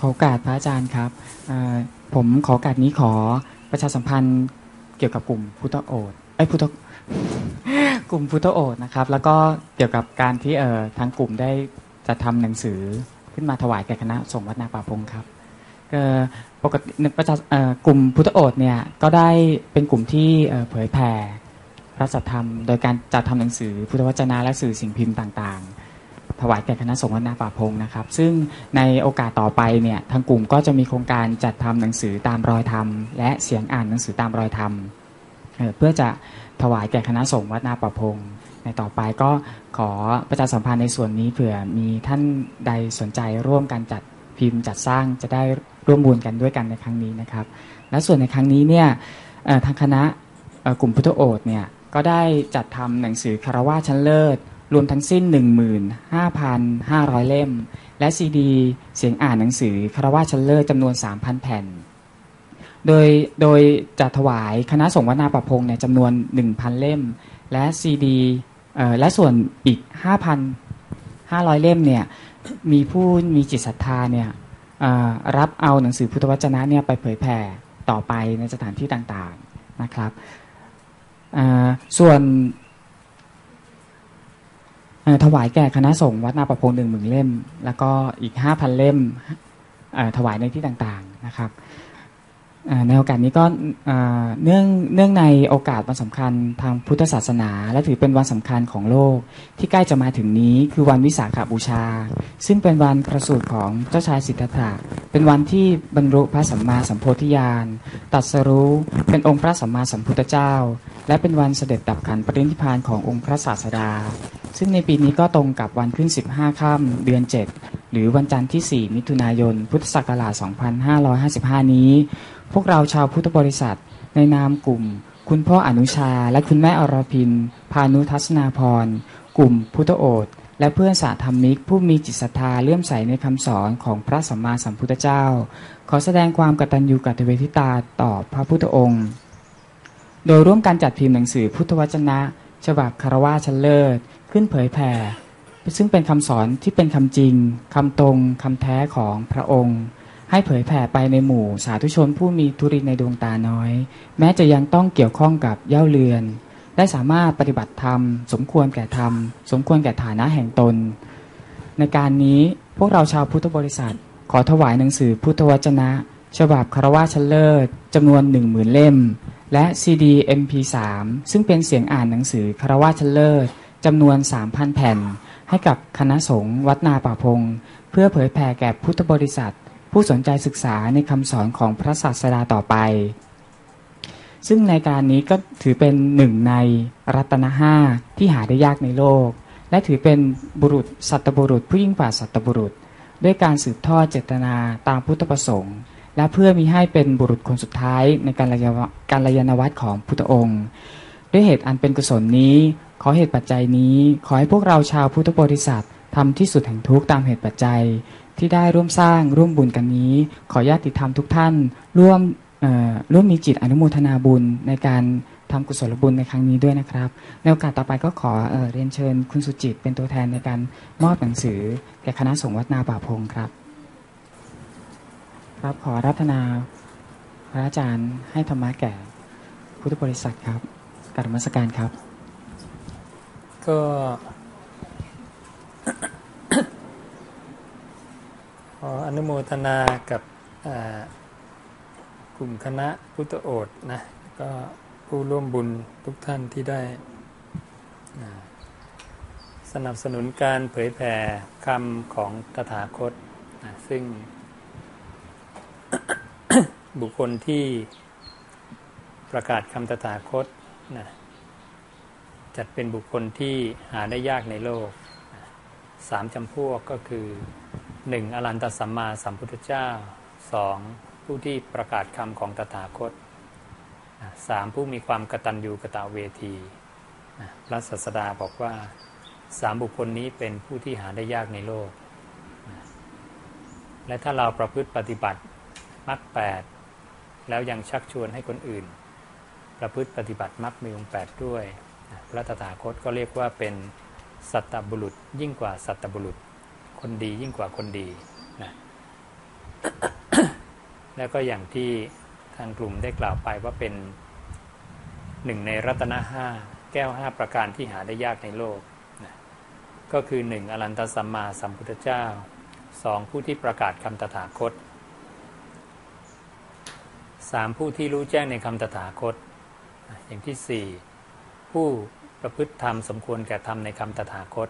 ขอโอกาสพระอาจารย์ครับผมขอโอกาสนี้ขอประชาสัมพันธ์เกี่ยวกับกลุ่มพุทธโอษฐ์ไอ้พุทธกลุ่มพุทธโอษฐ์นะครับ แล้วก็เกี่ยวกับการที่เอ่อทางกลุ่มได้จะทำหนังสือขึ้นมาถวายแก่คณะสงฆ์วัดนาป่าพงครับเอ่อปกติประชาเอ่อกลุ่มพุทธโอษฐ์เนี่ยก็ได้เป็นกลุ่มที่เอ่อเผยแผ่พระสัทธรรม โดยการจัดทำหนังสือพุทธวจนะและสื่อสิ่งพิมพ์ต่างๆ ถวายแก่คณะสงฆ์วัดนาป่าพงนะครับ ซึ่งในโอกาสต่อไปเนี่ยทางกลุ่มก็จะมีโครงการจัดทำหนังสือตามรอยธรรม และเสียงอ่านหนังสือตามรอยธรรมเพื่อจะถวายแก่คณะสงฆ์วัดนาป่าพงในต่อไปก็ขอประชาสัมพันธ์ในส่วนนี้เผื่อมีท่านใดสนใจร่วมกันจัดพิมพ์จัดสร้างจะได้ร่วมบุญกันด้วยกันในครั้งนี้นะครับ และส่วนในครั้งนี้เนี่ยทางคณะกลุ่มพุทธโอษเนี่ยก็ได้จัดทำหนังสือคารวะชั้นเลิศ รวมทั้งสิ้น 15,500 เล่ม และซีดี เสียงอ่านหนังสือคารวะชันเลิศจำนวน 3,000 แผ่น โดยโดยจะถวายคณะสงฆ์วนาประพงศ์เนี่ยจำนวน 1,000 เล่ม และซีดีและส่วนอีก 5,500 เล่มเนี่ยมีผู้มีจิตศรัทธาเนี่ยรับเอาหนังสือพุทธวจนะเนี่ยไปเผยแผ่ต่อไปในสถานที่ต่างๆนะครับส่วน ถวายแก่คณะสงฆ์วัดนาประพงหนึ่งหมื่นเล่ม แล้วก็อีกห้าพันเล่มถวายในที่ต่างๆนะครับ ในโอกาสนี้ก็เนื่องเนื่องในโอกาสวันสำคัญทางพุทธศาสนา และถือเป็นวันสำคัญของโลก ที่ใกล้จะมาถึงนี้คือวันวิสาขบูชา ซึ่งเป็นวันประสูติของเจ้าชายสิทธัตถะเป็นวันที่บรรลุพระสัมมาสัมโพธิญาณตรัสรู้เป็นองค์พระสัมมาสัมพุทธเจ้า และเป็นวันเสด็จดับขันปรินิพพานขององค์พระศาสดา ซึ่งในปีนี้ก็ตรงกับวันขึ้น 15 ค่ำเดือน 7 หรือวันจันทร์ที่ 4 มิถุนายน พุทธศักราช 2555 นี้ พวกเราชาวพุทธบริษัท ในนามกลุ่ม คุณพ่ออนุชา และคุณแม่อรพิน พานุทัศนาพร กลุ่มพุทธโอษและเพื่อนสาธรรมิกผู้มีจิตศรัทธาเลื่อมใสในคำสอนของพระสัมมาสัมพุทธเจ้า ขอแสดงความกตัญญูกตเวทิตาต่อพระพุทธองค์ โดยร่วมการจัดพิมพ์หนังสือพุทธวจนะ ฉบับคารวะชั้นเลิศ ขึ้นเผยแผ่ ซึ่งเป็นคำสอนที่เป็นคำจริงคำตรงคำแท้ของพระองค์ ให้เผยแผ่ไปในหมู่ สาธุชนผู้มีทุรินในดวงตาน้อย แม้จะยังต้องเกี่ยวข้องกับเย่าเรือน ได้สามารถปฏิบัติธรรม สมควรแก่ธรรม สมควรแก่ฐานะแห่งตน ในการนี้พวกเราชาวพุทธบริษัท ขอถวายหนังสือพุทธวจนะ ฉบับคารวะชั้นเลิศจำนวน1 0,000เล่ม และซีดี MP3 ซึ่งเป็นเสียงอ่านหนังสือคารวะชั้นเลิศจำนวน 3,000 แผ่น ให้กับคณะสงฆ์วัดนาป่าพง เพื่อเผยแผ่แก่พุทธบริษัท ผู้สนใจศึกษาในคำสอนของพระศาสดาต่อไป ซึ่งในการนี้ก็ถือเป็นหนึ่งในรัตนห้าที่หาได้ยากในโลก และถือเป็นบุรุษสัตบุรุษผู้ยิ่งกว่าสัตบุรุษ ด้วยการสืบทอดเจตนาตามพุทธประสงค์ และเพื่อมีให้เป็นบุรุษคนสุดท้ายในการระยะการระยานวัตของพุทธองค์ ด้วยเหตุอันเป็นกุศลนี้ ขอเหตุปัจจัยนี้ ขอให้พวกเราชาวพุทธบริษัททำที่สุดแห่งทุกตามเหตุปัจจัย ที่ได้ร่วมสร้างร่วมบุญกันนี้ ขอญาติธรรมทุกท่าน ร่วมร่วมมีจิตอนุโมทนาบุญในการทำกุศลบุญในครั้งนี้ด้วยนะครับ ในโอกาสต่อไปก็ขอเอเรียนเชิญคุณสุจิตเป็นตัวแทนในการมอบหนังสือแก่คณะสงฆ์วัดนาป่าพงครับ ครับขอรัตนาพระอาจารย์ให้ธรรมะแก่พุทธบริษัทครับกรรมสการครับ ก็ ขออนุโมทนากับกลุ่มคณะพุทธโอษฐ์นะก็ผู้ร่วมบุญทุกท่านที่ได้สนับสนุนการเผยแผ่คำของตถาคตนะซึ่ง บุคคลที่ประกาศคำตถาคตนะจัดเป็นบุคคลที่หาได้ยากในโลกสามจำพวกก็คือ หนึ่งอรันตสัมมาสัมพุทธเจ้าสองผู้ที่ประกาศคำของตถาคตสามผู้มีความกตัญญูกตเวทีพระศาสดาบอกว่าสามบุคคลนี้เป็นผู้ที่หาได้ยากในโลก และถ้าเราประพฤติปฏิบัติมรรคแปดแล้วยังชักชวนให้คนอื่น ประพฤติปฏิบัติมรรคมีองค์แปดด้วย พระตถาคตก็เรียกว่าเป็นสัตตบุรุษยิ่งกว่าสัตตบุรุษ คนดียิ่งกว่าคนดีนะแล้วก็อย่างที่ทางกลุ่มได้กล่าวไปว่าเป็นหนึ่งในรัตนห้าแก้วห้าประการที่หาได้ยากในโลกนะก็คือหนึ่งอรันตสัมมาสัมพุทธเจ้าสองผู้ที่ประกาศคำตถาคตสามผู้ที่รู้แจ้งในคำตถาคต อย่างที่สี่ผู้ประพฤติธรรมสมควรแก่ธรรมในคำตถาคต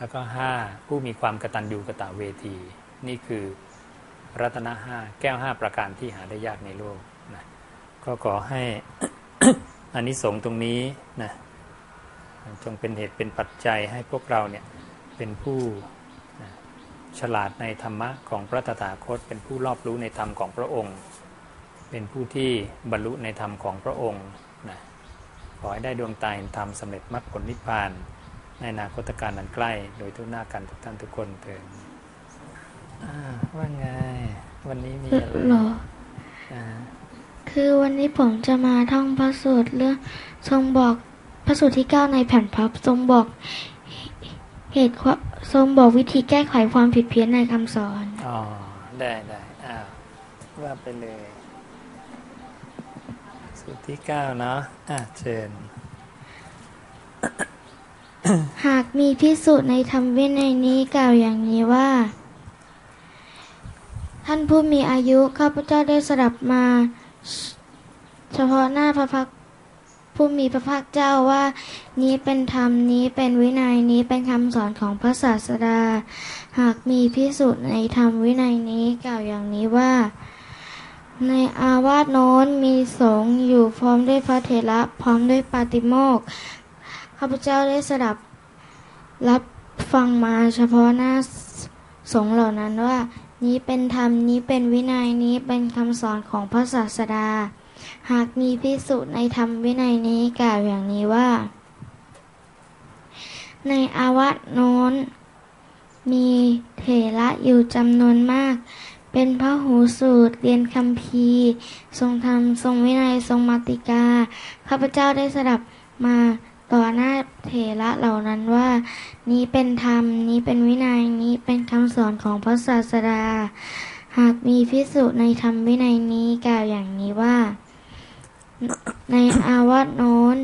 แล้วก็ห้าผู้มีความกตัญญูกะตะเวที นี่คือรัตนะห้าแก้วห้าประการที่หาได้ยากในโลกนะก็ขอให้อานิสงส์ตรงนี้นะจงเป็นเหตุเป็นปัจจัยให้พวกเราเนี่ยเป็นผู้ฉลาดในธรรมะของพระตถาคต เป็นผู้รอบรู้ในธรรมของพระองค์ เป็นผู้ที่บรรลุในธรรมของพระองค์นะขอให้ได้ดวงตาเห็นธรรมสำเร็จมรรคผลนิพพาน ในอนาคตการนั้นใกล้ โดยทุกหน้ากันทุกท่านทุกคนเถิดอ่าว่าไง วันนี้มีอะไรหรออ่าคือวันนี้ผมจะมาท่องพระสูตรเรื่องทรงบอกพระสูตรที่เก้าในแผ่นพับทรงบอกเหตุความทรงบอกวิธีแก้ไขความผิดเพี้ยนในคำสอน อ๋อ ได้ได้อ้าวว่าไปเลย สูตรที่เก้าเนาะอะเชิญ หากมีพิสูจน์ในธรรมวินัยนี้กล่าวอย่างนี้ว่า ท่านผู้มีอายุข้าพเจ้าได้สดับมา เฉพาะหน้าพระพักผู้มีพระภาคเจ้าว่า นี้เป็นธรรมนี้เป็นวินัยนี้เป็นคำสอนของพระศาสดา หากมีพิสูจน์ในธรรมวินัยนี้กล่าวอย่างนี้ว่า ในอาวาสโน้นมีสงฆ์อยู่พร้อมด้วยพระเถระพร้อมด้วยปาติโมก ข้าพเจ้าได้สดับ รับฟังมาเฉพาะหน้าสงเหล่านั้นว่า นี้เป็นธรรมนี้เป็นวินัยนี้เป็นคำสอนของพระศาสดา หากมีพิสุในธรรมวินัยนี้กล่าวอย่างนี้ว่า ในอาวาสโน้น มีเถระอยู่จำนวนมากเป็นพระหูสูตรเรียนคำพีทรงธรรม ทรงวินัย ทรงมาติกา ข้าพเจ้าได้สดับมา ต่อหน้าเถระเหล่านั้นว่า นี้เป็นธรรม นี้เป็นวินัย นี้เป็นคำสอนของพระศาสดา หากมีพิสุในธรรมวินัยนี้กล่าวอย่างนี้ว่า ในอาวาสโน้น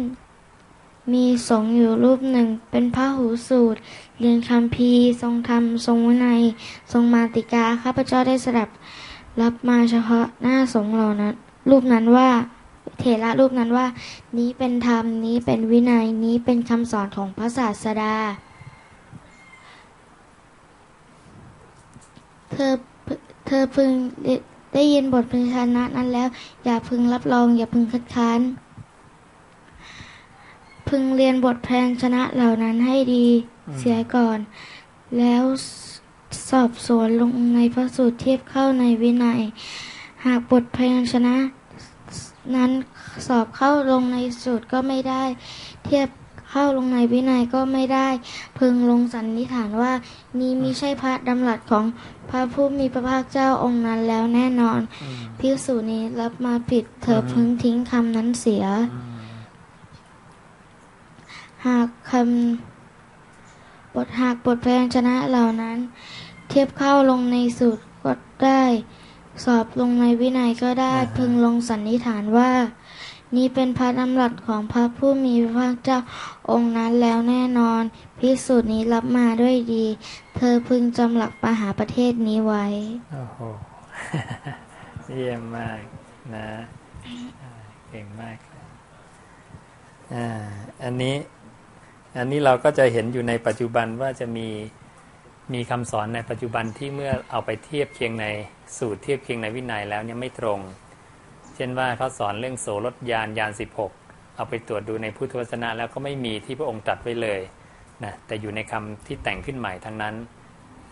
มีสงฆ์อยู่รูปหนึ่งเป็นพระหูสูตร เรียนคำพีทรงธรรม ทรงวินัย ทรงมาติกาข้าพเจ้าได้สดับ รับมาเฉพาะหน้าสงฆ์เหล่านั้น รูปนั้นว่า เถระรูปนั้นว่า นี้เป็นธรรมนี้เป็นวินัยนี้เป็นคำสอนของพระศาสดา เธอเธอพึงได้ยินบทพันชนะนั้นแล้ว อย่าพึงรับรอง อย่าพึงคัดค้านพึงเรียนบทแพนชนะเหล่านั้นให้ดีเสียก่อน แล้วสอบสวนลงในพระสูตรเทียบเข้าในวินัย หากบทพยัญชนะ นั้นสอบเข้าลงในสูตรก็ไม่ได้ เทียบเข้าลงในวินัยก็ไม่ได้ พึงลงสันนิษฐานว่า นี้มิใช่พระดำรัสของพระผู้มีพระภาคเจ้าองค์นั้นแล้วแน่นอนอืมพิสูจนี้รับมาผิดเธออือฮึพึงทิ้งคำนั้นเสียอืมหากคำบทหากบทพยัญชนะเหล่านั้น เทียบเข้าลงในสูตรก็ได้ สอบลงในวินัยก็ได้อ่าฮะพึงลงสันนิษฐานว่า นี้เป็นพระดำรัสของพระผู้มีพระภาคเจ้าองค์นั้นแล้วแน่นอน พิสูจน์นี้รับมาด้วยดี เธอพึงจำหลักมหาประเทศนี้ไว้ โอ้โห เยี่ยมมากนะอ่าเก่งมากอ่าอันนี้ อันนี้เราก็จะเห็นอยู่ในปัจจุบันว่าจะมีมีคำสอนในปัจจุบันที่เมื่อเอาไปเทียบเคียงใน สูตรเทียบเคียงในวินัยแล้วเนี่ยไม่ตรง เช่นว่าเขาสอนเรื่องโสรถยานยาน 16 เอาไปตรวจดูในพุทธวจนะแล้วก็ไม่มีที่พระองค์ตรัสไว้เลยนะแต่อยู่ในคำที่แต่งขึ้นใหม่ทั้งนั้น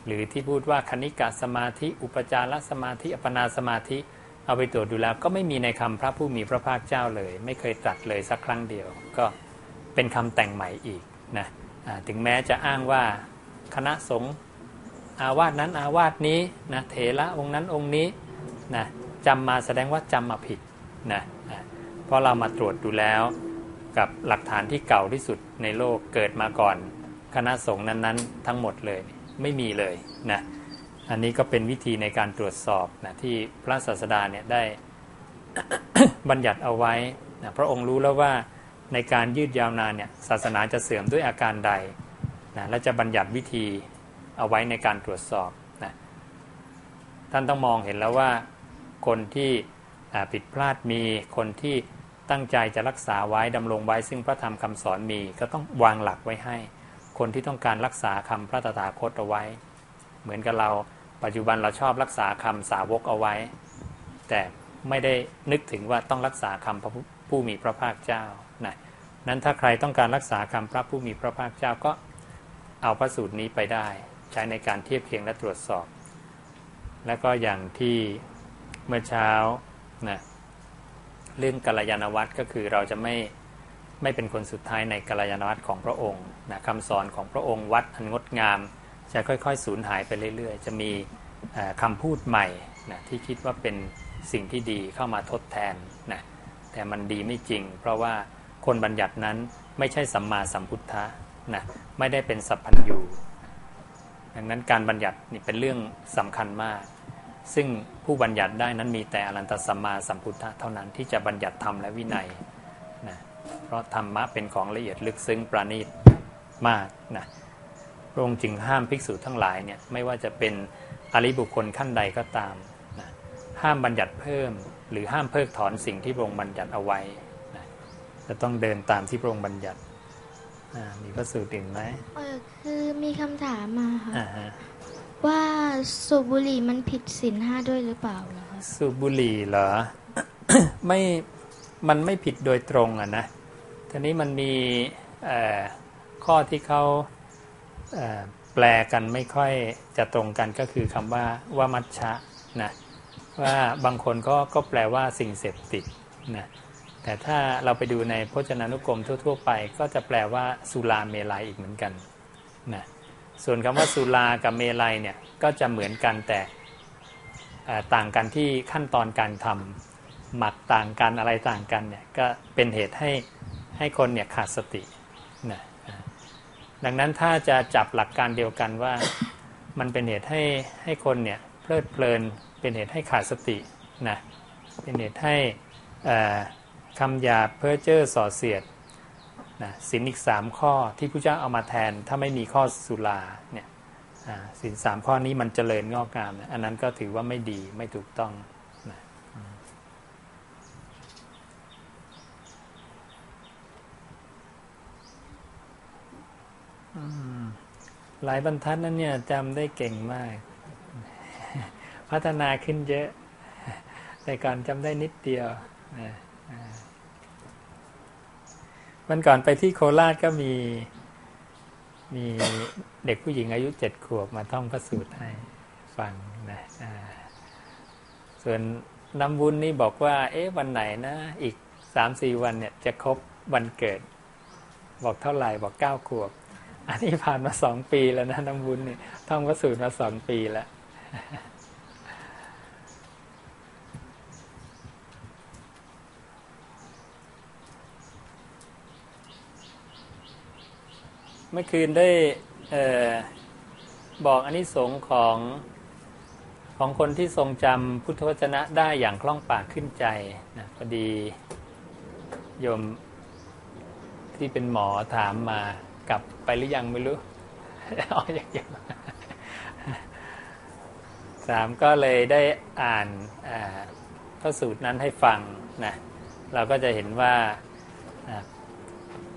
หรือที่พูดว่าคณิกะสมาธิ อุปจารสมาธิ อัปนาสมาธิ เอาไปตรวจดูแล้วก็ไม่มีในคำพระผู้มีพระภาคเจ้าเลย ไม่เคยตรัสเลยสักครั้งเดียว ก็เป็นคำแต่งใหม่อีกนะถึงแม้จะอ้างว่าคณะสงฆ์ อาวาสนั้นอาวาสนี้นะเถระองค์นั้นองค์นี้นะจำมาแสดงว่าจำมาผิดนะเพราะเรามาตรวจดูแล้ว กับหลักฐานที่เก่าที่สุดในโลกเกิดมาก่อน คณะสงฆ์นั้นๆ ทั้งหมดเลยไม่มีเลยนะอันนี้ก็เป็นวิธีในการตรวจสอบนะที่พระศาสดาเนี่ยได้บัญญัติเอาไว้นะพระองค์รู้แล้วว่าในการยืดยาวนานเนี่ยศาสนาจะเสื่อมด้วยอาการใดนะและจะบัญญัติวิธี เอาไว้ในการตรวจสอบนะท่านต้องมองเห็นแล้วว่าคนที่ผิดพลาดมีคนที่ตั้งใจจะรักษาไว้ดำรงไว้ ซึ่งพระธรรมคำสอนมีก็ต้องวางหลักไว้ให้ คนที่ต้องการรักษาคำพระตถาคตเอาไว้ เหมือนกับเราปัจจุบันเราชอบรักษาคำสาวกเอาไว้ แต่ไม่ได้นึกถึงว่าต้องรักษาคำพระผู้มีพระภาคเจ้านะนั้นถ้าใครต้องการรักษาคำพระผู้มีพระภาคเจ้าก็เอาพระสูตรนี้ไปได้ ใช้ในการเทียบเคียงและตรวจสอบ และก็อย่างที่เมื่อเช้านะเรื่องกัลยาณวัตรก็คือเราจะไม่ไม่เป็นคนสุดท้ายในกัลยาณวัตรของพระองค์นะคำสอนของพระองค์วัดอันงดงาม จะค่อยๆ สูญหายไปเรื่อยๆ จะมีคำพูดใหม่นะที่คิดว่าเป็นสิ่งที่ดีเข้ามาทดแทนนะแต่มันดีไม่จริง เพราะว่าคนบัญญัตินั้นไม่ใช่สัมมาสัมพุทธะนะไม่ได้เป็นสัพพัญญู ดังนั้นการบัญญัตินี่เป็นเรื่องสำคัญมาก ซึ่งผู้บัญญัติได้นั้นมีแต่อรันตสัมมาสัมพุทธะเท่านั้นที่จะบัญญัติธรรมและวินัยนะเพราะธรรมะเป็นของละเอียดลึกซึ้งประณีตมากนะพระองค์จึงห้ามภิกษุทั้งหลายเนี่ยไม่ว่าจะเป็นอริบุคคลขั้นใดก็ตามนะห้ามบัญญัติเพิ่ม หรือห้ามเพิกถอนสิ่งที่พระองค์บัญญัติเอาไว้นะจะต้องเดินตามที่พระองค์บัญญัติ มีพระสูตรอื่นไหมเออคือมีคำถามมาค่ะ ว่าสูบบุหรี่มันผิดศีลห้าด้วยหรือเปล่าเหรอสูบบุหรี่เหรอ ไม่มันไม่ผิดโดยตรงอะนะทีนี้มันมีข้อที่เขาแปลกันไม่ค่อยจะตรงกันก็คือคำว่าว่ามัชชะนะว่าบางคนก็ก็แปลว่าสิ่งเสพติดนะ แต่ถ้าเราไปดูในพจนานุกรมทั่ว ๆ ไป ก็จะแปลว่าสุราเมลัยอีกเหมือนกันนะส่วนคำว่าสุรากับเมลัยเนี่ยก็จะเหมือนกันแต่ต่างกันที่ขั้นตอนการทำหมักต่างกันอะไรต่างกันเนี่ยก็เป็นเหตุให้ให้คนเนี่ยขาดสตินะดังนั้นถ้าจะจับหลักการเดียวกันว่ามันเป็นเหตุให้ให้คนเนี่ยเพลิดเพลินเป็นเหตุให้ขาดสตินะเป็นเหตุให้ คำหยาเพ้อเจ้อส่อเสียดนะสินอีกสามข้อที่พระเจ้าเอามาแทนถ้าไม่มีข้อสุราเนี่ยสินสามข้อนี้มันเจริญงอกงามนะอันนั้นก็ถือว่าไม่ดีไม่ถูกต้องนะหลายบรรทัดนั้นเนี่ยจำได้เก่งมาก พัฒนาขึ้นเยอะ แต่ก่อนจำได้นิดเดียวนะ วันก่อนไปที่โคราชก็มี มีเด็กผู้หญิงอายุเจ็ดขวบมาท่องพระสูตรให้ฟังนะส่วนน้ำวุ้นนี่บอกว่า เอ๊ะวันไหนนะอีกสามสี่วันเนี่ยจะครบวันเกิด บอกเท่าไหร่บอกเก้าขวบ อันนี้ผ่านมาสองปีแล้วนะน้ำวุ้นนี่ท่องพระสูตรมาสองปีแล้ว เมื่อคืนได้ออบอกอนนิสงส์ของของคนที่ทรงจำพุทธวจนะได้อย่างคล่องปากขึ้นใจนะพอดีโยมที่เป็นหมอถามมากลับไปหรือยังไม่รู้อ๋อยังยังสามก็เลยได้อ่านพระสูตรนั้นให้ฟังนะเราก็จะเห็นว่า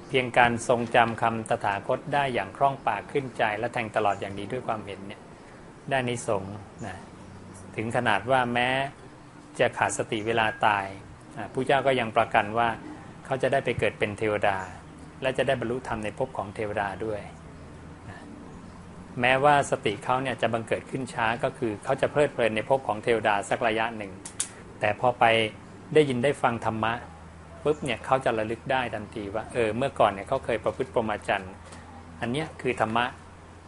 เพียงการทรงจำคำตถาคตได้อย่างคล่องปากขึ้นใจ และแทงตลอดอย่างดีด้วยความเห็นเนี่ยได้นิสงนะถึงขนาดว่าแม้จะขาดสติเวลาตายผู้เจ้าก็ยังประกันว่าเขาจะได้ไปเกิดเป็นเทวดา และจะได้บรรลุธรรมในภพของเทวดาด้วยนะแม้ว่าสติเขาเนี่ยจะบังเกิดขึ้นช้าก็คือเขาจะเพลิดเพลินในภพของเทวดาสักระยะหนึ่ง แต่พอไปได้ยินได้ฟังธรรมะ ปุ๊บเนี่ยเขาจะระลึกได้ทันทีว่าเออเมื่อก่อนเนี่ยเขาเคยประพฤติประมาจันอันเนี้ยคือธรรมะ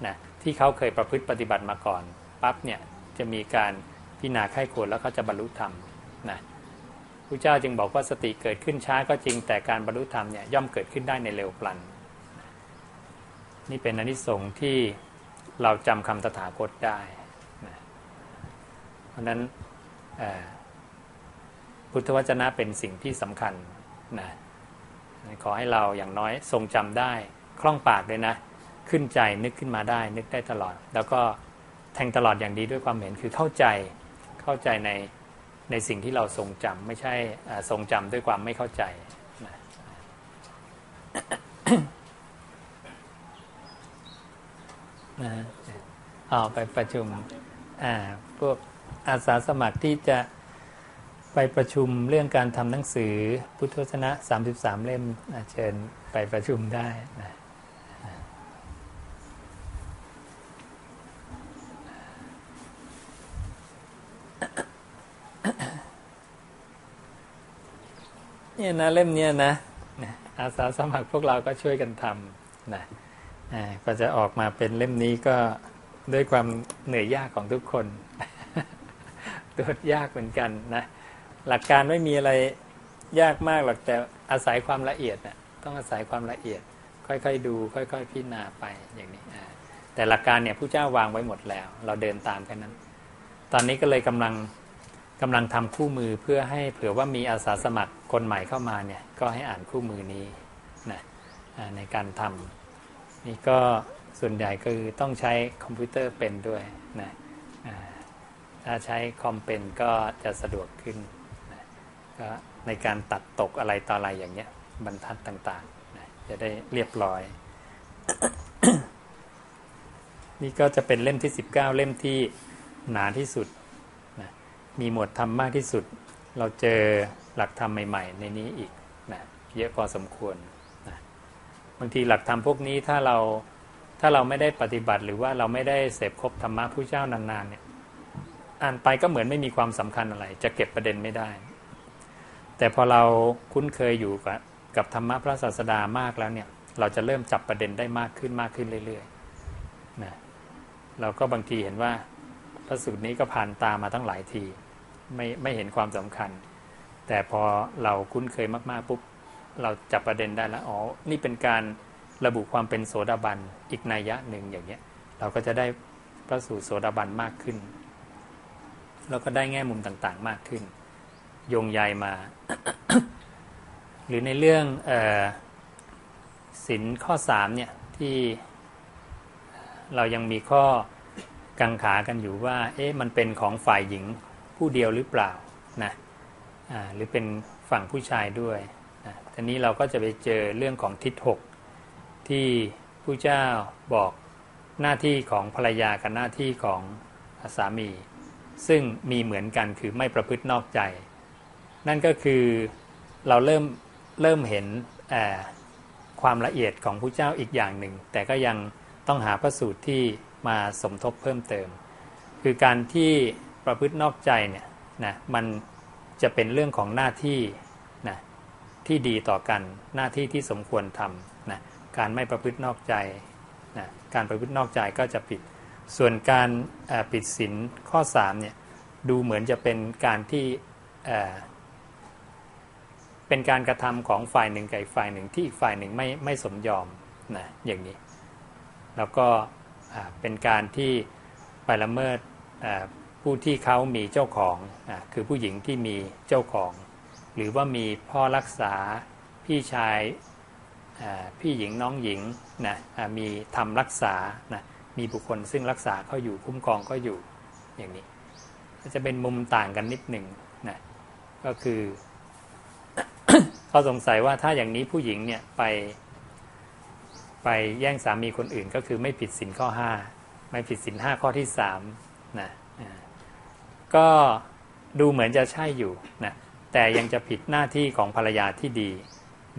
นะที่เขาเคยประพฤติปฏิบัติมาก่อนปั๊บเนี่ยจะมีการพิจารณาไข้ควรแล้วเขาจะบรรลุธรรมนะพระเจ้าจึงบอกว่าสติเกิดขึ้นช้าก็จริงแต่การบรรลุธรรมเนี่ยย่อมเกิดขึ้นได้ในเร็วพลัน นี่เป็นอนิสงส์ที่เราจำคำตถาคตได้นะราะนั้นพุทธวจนะเป็นสิ่งที่สำคัญ นะขอให้เราอย่างน้อยทรงจำได้ คล่องปากเลยนะ ขึ้นใจนึกขึ้นมาได้ นึกได้ตลอด แล้วก็แทงตลอดอย่างดีด้วยความเห็นคือเข้าใจเข้าใจในในสิ่งที่เราทรงจำไม่ใช่ทรงจำด้วยความไม่เข้าใจนะนะเอาไปประชุมพวกอาสาสมัครที่จะ ไปประชุมเรื่องการทำหนังสือพุทธวจนะ 33 เล่มเชิญไปประชุมได้นะเนี่ยนะเล่มเนี้ยนะอาสาสมัครพวกเราก็ช่วยกันทำนะก็จะออกมาเป็นเล่มนี้ก็ด้วยความเหนื่อยยากของทุกคนตรวจยากเหมือนกันนะ หลักการไม่มีอะไรยากมากหรอกแต่อาศัยความละเอียดนะต้องอาศัยความละเอียด ค่อยๆดู ค่อย ๆ พิจารณาไปอย่างนี้แต่หลักการเนี่ยผู้เจ้าวางไว้หมดแล้ว เราเดินตามแค่นั้น ตอนนี้ก็เลยกำลังกำลังทำคู่มือเพื่อให้เผื่อว่ามีอาสาสมัครคนใหม่เข้ามาเนี่ยก็ให้อ่านคู่มือนี้นะในการทำนี่ก็ส่วนใหญ่คือต้องใช้คอมพิวเตอร์เป็นด้วยนะถ้าใช้คอมเป็นก็จะสะดวกขึ้น ก็ในการตัดตกอะไรต่ออะไรอย่างเงี้ยบรรทัดต่างๆนะจะได้เรียบร้อย นี่ก็จะเป็นเล่มที่ 19 เล่มที่หนาที่สุดนะมีหมวดธรรมมากที่สุด เราเจอหลักธรรมใหม่ ๆ ในนี้อีกนะเยอะพอสมควรนะบางทีหลักธรรมพวกนี้ถ้าเราถ้าเราไม่ได้ปฏิบัติหรือว่าเราไม่ได้เสพครบธรรมะผู้เจ้านานๆเนี่ยอ่านไปก็เหมือนไม่มีความสำคัญอะไร จะเก็บประเด็นไม่ได้ แต่พอเราคุ้นเคยอยู่กับกับธรรมะพระศาสดามากแล้วเนี่ย เราจะเริ่มจับประเด็นได้มากขึ้นมากขึ้นเรื่อยๆนะเราก็บางทีเห็นว่าพระสูตรนี้ก็ผ่านตามาตั้งหลายทีไม่ไม่เห็นความสำคัญ แต่พอเราคุ้นเคยมากๆปุ๊บเราจับประเด็นได้แล้วอ๋อนี่เป็นการระบุความเป็นโสดาบันอีกนัยยะหนึ่งอย่างเงี้ยเราก็จะได้พระสูตรโสดาบันมากขึ้น แล้วก็ได้แง่มุมต่างๆมากขึ้น โยงใยมา หรือในเรื่องศินข้อสามเนี่ยที่เรายังมีข้อกังขากันอยู่ว่า เอ๊ะมันเป็นของฝ่ายหญิงผู้เดียวหรือเปล่านะหรือเป็นฝั่งผู้ชายด้วยนะทีนี้เราก็จะไปเจอเรื่องของทิศหกที่ผู้เจ้าบอกหน้าที่ของภรรยากับหน้าที่ของสามี ซึ่งมีเหมือนกันคือไม่ประพฤตินอกใจ นั่นก็คือเราเริ่มเริ่มเห็นความละเอียดของผู้เจ้าอีกอย่างหนึ่ง แต่ก็ยังต้องหาพระสูตรที่มาสมทบเพิ่มเติม คือการที่ประพฤตินอกใจเนี่ยนะมันจะเป็นเรื่องของหน้าที่นะที่ดีต่อกันหน้าที่ที่สมควรทำนะการไม่ประพฤตินอกใจนะการประพฤตินอกใจก็จะผิด ส่วนการปิดสินข้อ3เนี่ยดูเหมือนจะเป็นการที่ เป็นการกระทำของฝ่ายหนึ่งกับอีกฝ่ายหนึ่งที่อีกฝ่ายหนึ่งไม่ไม่สมยอมนะอย่างนี้ แล้วก็เป็นการที่ไปละเมิดผู้ที่เขามีเจ้าของอคือผู้หญิงที่มีเจ้าของ หรือว่ามีพ่อรักษาพี่ชายพี่หญิงน้องหญิงนะมีทำรักษานะมีบุคคลซึ่งรักษาเขาอยู่คุ้มครองก็อยู่อย่างนี้จะเป็นมุมต่างกันนิดหนึ่งนะก็คือ เขาสงสัยว่าถ้าอย่างนี้ผู้หญิงเนี่ยไป ไปแย่งสามีคนอื่นก็คือไม่ผิดสินข้อห้าไม่ผิดสินห้าข้อที่สามนะก็ดูเหมือนจะใช่อยู่นะแต่ยังจะผิดหน้าที่ของภรรยาที่ดี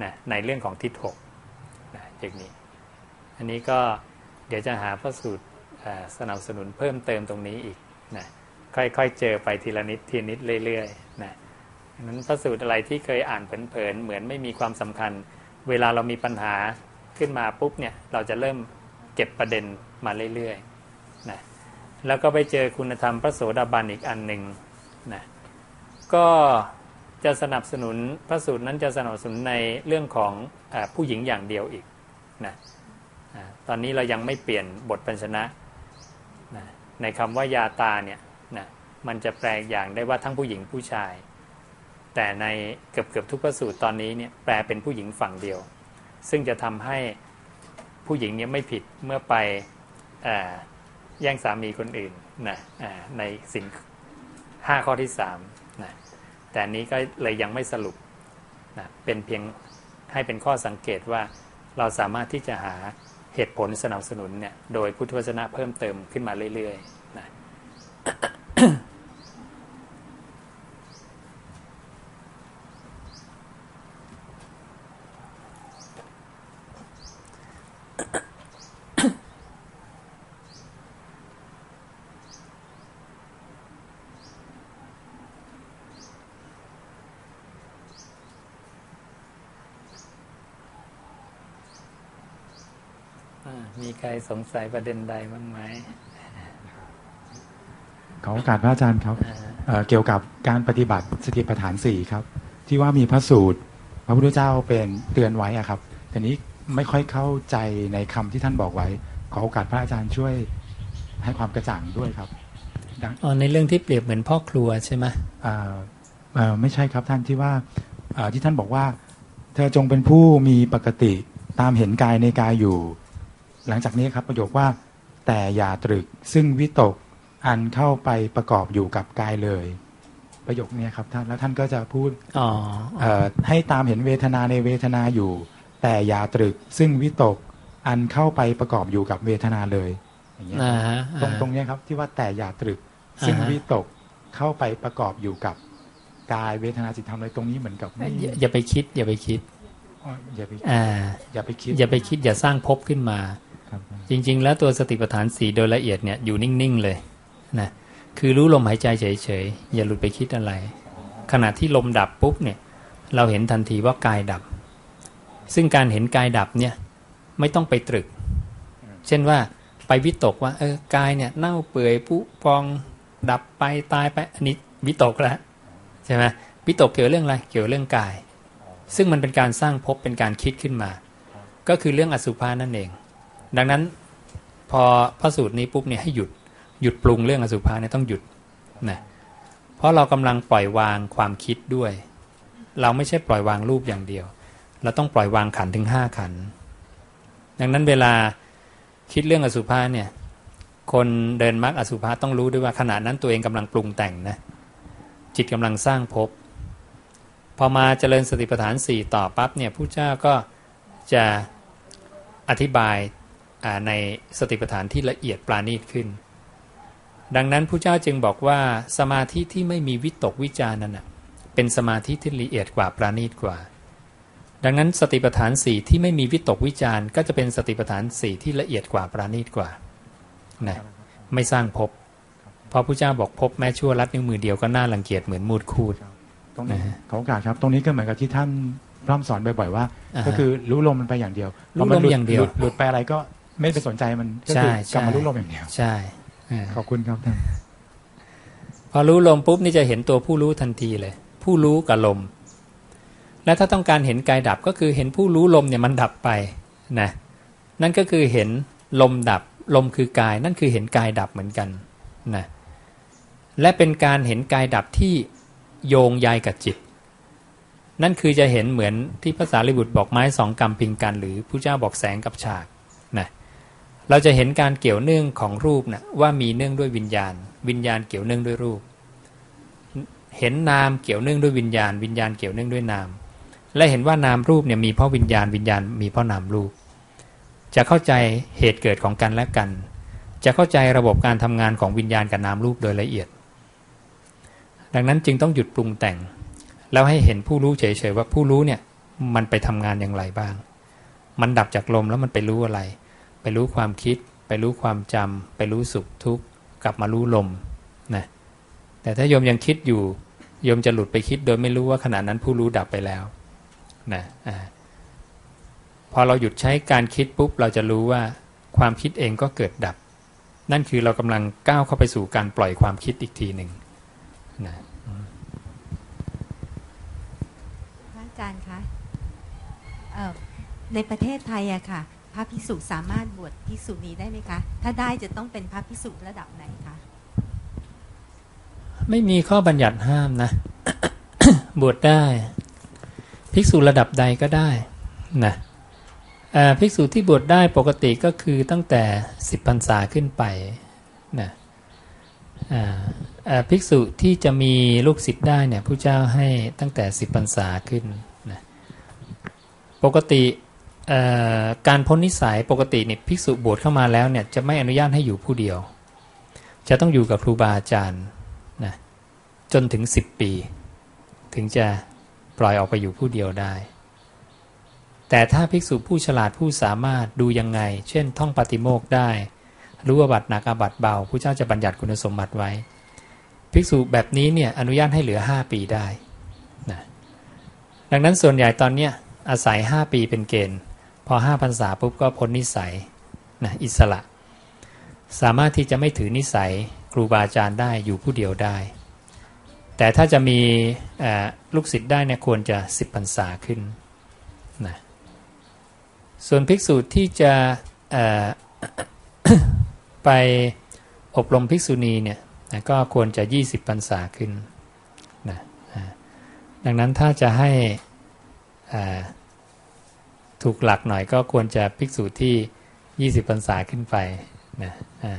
นะในเรื่องของทิศหกนะอย่างนี้ อันนี้ก็เดี๋ยวจะหาพระสูตรสนับสนุนเพิ่มเติมตรงนี้อีกนะค่อยๆเจอไปทีละนิดทีนิดเรื่อยๆนะ นั้นพระสูตรอะไรที่เคยอ่านเผลนๆเหมือนไม่มีความสำคัญ เวลาเรามีปัญหาขึ้นมาปุ๊บเนี่ยเราจะเริ่มเก็บประเด็นมาเรื่อยๆนะแล้วก็ไปเจอคุณธรรมพระโสดาบันอีกอันหนึ่งนะก็จะสนับสนุนพระสูตรนั้นจะสนับสนุนในเรื่องของอผู้หญิงอย่างเดียวอีกนะตอนนี้เรายังไม่เปลี่ยนบทปัญชนะนะในคำว่ายาตาเนี่ยนะมันจะแปลอย่างได้ว่าทั้งผู้หญิงผู้ชาย แต่ในเกือบเกือบทุกพระสูตรตอนนี้เนี่ยแปลเป็นผู้หญิงฝั่งเดียว ซึ่งจะทำให้ผู้หญิงเนี่ยไม่ผิดเมื่อไปแย่งสามีคนอื่นนะในสิ่งห้าข้อที่สามนะแต่นี้ก็เลยยังไม่สรุปนะเป็นเพียงให้เป็นข้อสังเกตว่าเราสามารถที่จะหาเหตุผลสนับสนุนเนี่ยโดยพุทธวจนะเพิ่มเติมขึ้นมาเรื่อยๆนะ มีใครสงสัยประเด็นใดบ้างไหมขอโอกาสพระอาจารย์ครับเเกี่ยวกับการปฏิบัติสติปัฏฐานสี่ครับ ที่ว่ามีพระสูตร พระพุทธเจ้าเป็นเตือนไว้อะครับแต่นี้ไม่ค่อยเข้าใจในคำที่ท่านบอกไว้ ขอโอกาสพระอาจารย์ช่วยให้ความกระจ่างด้วยครับอ๋อในเรื่องที่เปรียบเหมือนพ่อครัวใช่ไหมอ่าไม่ใช่ครับท่านที่ว่าที่ท่านบอกว่า เธอจงเป็นผู้มีปกติตามเห็นกายในกายอยู่ หลังจากนี้ครับประโยคว่า แต่อย่าตรึกซึ่งวิตกอันเข้าไปประกอบอยู่กับกายเลย ประโยคนี้ครับท่านแล้วท่านก็จะพูดอให้ตามเห็นเวทนาในเวทนาอยู่ แต่อย่าตรึกซึ่งวิตกอันเข้าไปประกอบอยู่กับเวทนาเลยอย่างเงี้ยตรงตรงนี้ครับที่ว่าแต่อย่าตรึกซึ่งวิตกเข้าไปประกอบอยู่กับกายเวทนาจิตธรรมเลยตรงนี้เหมือนกับอย่าไปคิด อย่าไปคิดอย่าไปอย่าไปคิด อย่าไปคิดอย่าสร้างภพขึ้นมา จริง ๆ แล้วตัวสติปัฏฐานสีโดยละเอียดเนี่ยอยู่นิ่งๆเลยนะคือรู้ลมหายใจเฉยๆอย่าหลุดไปคิดอะไร ขณะที่ลมดับปุ๊บเนี่ยเราเห็นทันทีว่ากายดับ ซึ่งการเห็นกายดับเนี่ยไม่ต้องไปตรึก เช่นว่าไปวิตกว่าเออกายเนี่ยเน่าเปื่อยผุพองดับไปตายไปอันนี้วิตกแล้วใช่ไหมวิตกเกี่ยวเรื่องอะไรเกี่ยวเรื่องกาย ซึ่งมันเป็นการสร้างภพเป็นการคิดขึ้นมา ก็คือเรื่องอสุภานั่นเอง ดังนั้นพอพระสูตรนี้ปุ๊บเนี่ยให้หยุดหยุดปรุงเรื่องอสุภะเนี่ยต้องหยุดนะเพราะเรากำลังปล่อยวางความคิดด้วย เราไม่ใช่ปล่อยวางรูปอย่างเดียว เราต้องปล่อยวางขันถึงห้าขัน ดังนั้นเวลาคิดเรื่องอสุภะเนี่ยคนเดินมรรคอสุภะต้องรู้ด้วยว่าขณะนั้นตัวเองกำลังปรุงแต่งนะจิตกำลังสร้างภพพอมาเจริญสติปัฏฐานสี่ต่อปั๊บเนี่ยผู้เจ้าก็จะอธิบาย ในสติปัฏฐานที่ละเอียดปราณีตขึ้น ดังนั้นผู้เจ้าจึงบอกว่าสมาธิที่ไม่มีวิตกวิจารนั้นเป็นสมาธิที่ละเอียดกว่าปราณีตกว่า ดังนั้นสติปัฏฐานสี่ที่ไม่มีวิตกวิจารก็จะเป็นสติปัฏฐานสี่ที่ละเอียดกว่าปราณีตกว่านะไม่สร้างภพพอผู้เจ้าบอกภพแม้ชั่วรัดนิ้วมือเดียวก็น่ารังเกียจเหมือนมูดคูดตรงนี้ขอโอกาสครับ ตรงนี้ก็เหมือนกับที่ท่านร่ำสอนบ่อยๆว่า ก็คือรู้ลมมันไปอย่างเดียวรู้ลมอย่างเดียวหลุดไปอะไรก็ ไม่ไปสนใจมันก็คือกลับมารู้ลมอย่างเดียวใช่ขอบคุณครับท่านพอรู้ลมปุ๊บนี่จะเห็นตัวผู้รู้ทันทีเลย ผู้รู้กับลม และถ้าต้องการเห็นกายดับก็คือเห็นผู้รู้ลมเนี่ยมันดับไปนะนั่นก็คือเห็นลมดับลมคือกาย นั่นคือเห็นกายดับเหมือนกันนะและเป็นการเห็นกายดับที่โยงใยกับจิต นั่นคือจะเห็นเหมือนที่ภาษาลิบุตรบอกไม้สองกำพิงกัน หรือผู้เจ้าบอกแสงกับฉากนะ เราจะเห็นการเกี่ยวเนื่องของรูปนะว่ามีเนื่องด้วยวิญญาณ วิญญาณเกี่ยวเนื่องด้วยรูป เห็นนามเกี่ยวเนื่องด้วยวิญญาณ วิญญาณเกี่ยวเนื่องด้วยนาม และเห็นว่านามรูปเนี่ยมีเพราะวิญญาณวิญญาณมีเพราะนามรูป จะเข้าใจเหตุเกิดของกันและกัน จะเข้าใจระบบการทำงานของวิญญาณกับนามรูปโดยละเอียด ดังนั้นจึงต้องหยุดปรุงแต่ง แล้วให้เห็นผู้รู้เฉยๆว่าผู้รู้เนี่ยมันไปทำงานอย่างไรบ้าง มันดับจากลมแล้วมันไปรู้อะไร ไปรู้ความคิด ไปรู้ความจำไปรู้สุขทุกข์กลับมารู้ลมนะแต่ถ้าโยมยังคิดอยู่โยมจะหลุดไปคิดโดยไม่รู้ว่าขณะนั้นผู้รู้ดับไปแล้วนะอ่าพอเราหยุดใช้การคิดปุ๊บเราจะรู้ว่าความคิดเองก็เกิดดับ นั่นคือเรากำลังก้าวเข้าไปสู่การปล่อยความคิดอีกทีหนึ่งนะอาจารย์คะในประเทศไทยอะค่ะ พระพิสุสามารถบวชพิสุนี้ได้ไหมคะ ถ้าได้จะต้องเป็นพระพิสุระดับไหนคะไม่มีข้อบัญญัติห้ามนะ บวชได้ ภิกษุระดับใดก็ได้นะภิกษุที่บวชได้ปกติก็คือตั้งแต่สิบพรรษาขึ้นไปนะภิกษุที่จะมีลูกศิษย์ได้เนี่ยผู้เจ้าให้ตั้งแต่สิบพรรษาขึ้นนะปกติ การพ้นนิสัยปกติเนี่ยภิกษุบวชเข้ามาแล้วเนี่ยจะไม่อนุญาตให้อยู่ผู้เดียว จะต้องอยู่กับครูบาอาจารย์นะจนถึงสิบปี ถึงจะปล่อยออกไปอยู่ผู้เดียวได้ แต่ถ้าภิกษุผู้ฉลาดผู้สามารถดูยังไง เช่น ท่องปฏิโมกได้ รู้ว่าบัตรหนักอาบัตเบาผู้เจ้าจะบัญญัติคุณสมบัติไว้ ภิกษุแบบนี้เนี่ยอนุญาตให้เหลือ 5 ปีได้นะดังนั้นส่วนใหญ่ตอนเนี้ยอาศัย 5 ปีเป็นเกณฑ์ พอ5พรรษาปุ๊บก็พ้นนิสัยนะอิสระ สามารถที่จะไม่ถือนิสัยครูบาอาจารย์ได้อยู่ผู้เดียวได้ แต่ถ้าจะมีลูกศิษย์ได้เนี่ยควรจะ10พรรษาขึ้นนะส่วนภิกษุที่จะไปอบรมภิกษุณีเนี่ยนะก็ควรจะ 20พรรษาขึ้นนะดังนั้นถ้าจะให้อ่า ถูกหลักหน่อยก็ควรจะภิกษุที่ 20พรรษาขึ้นไปนะอ่า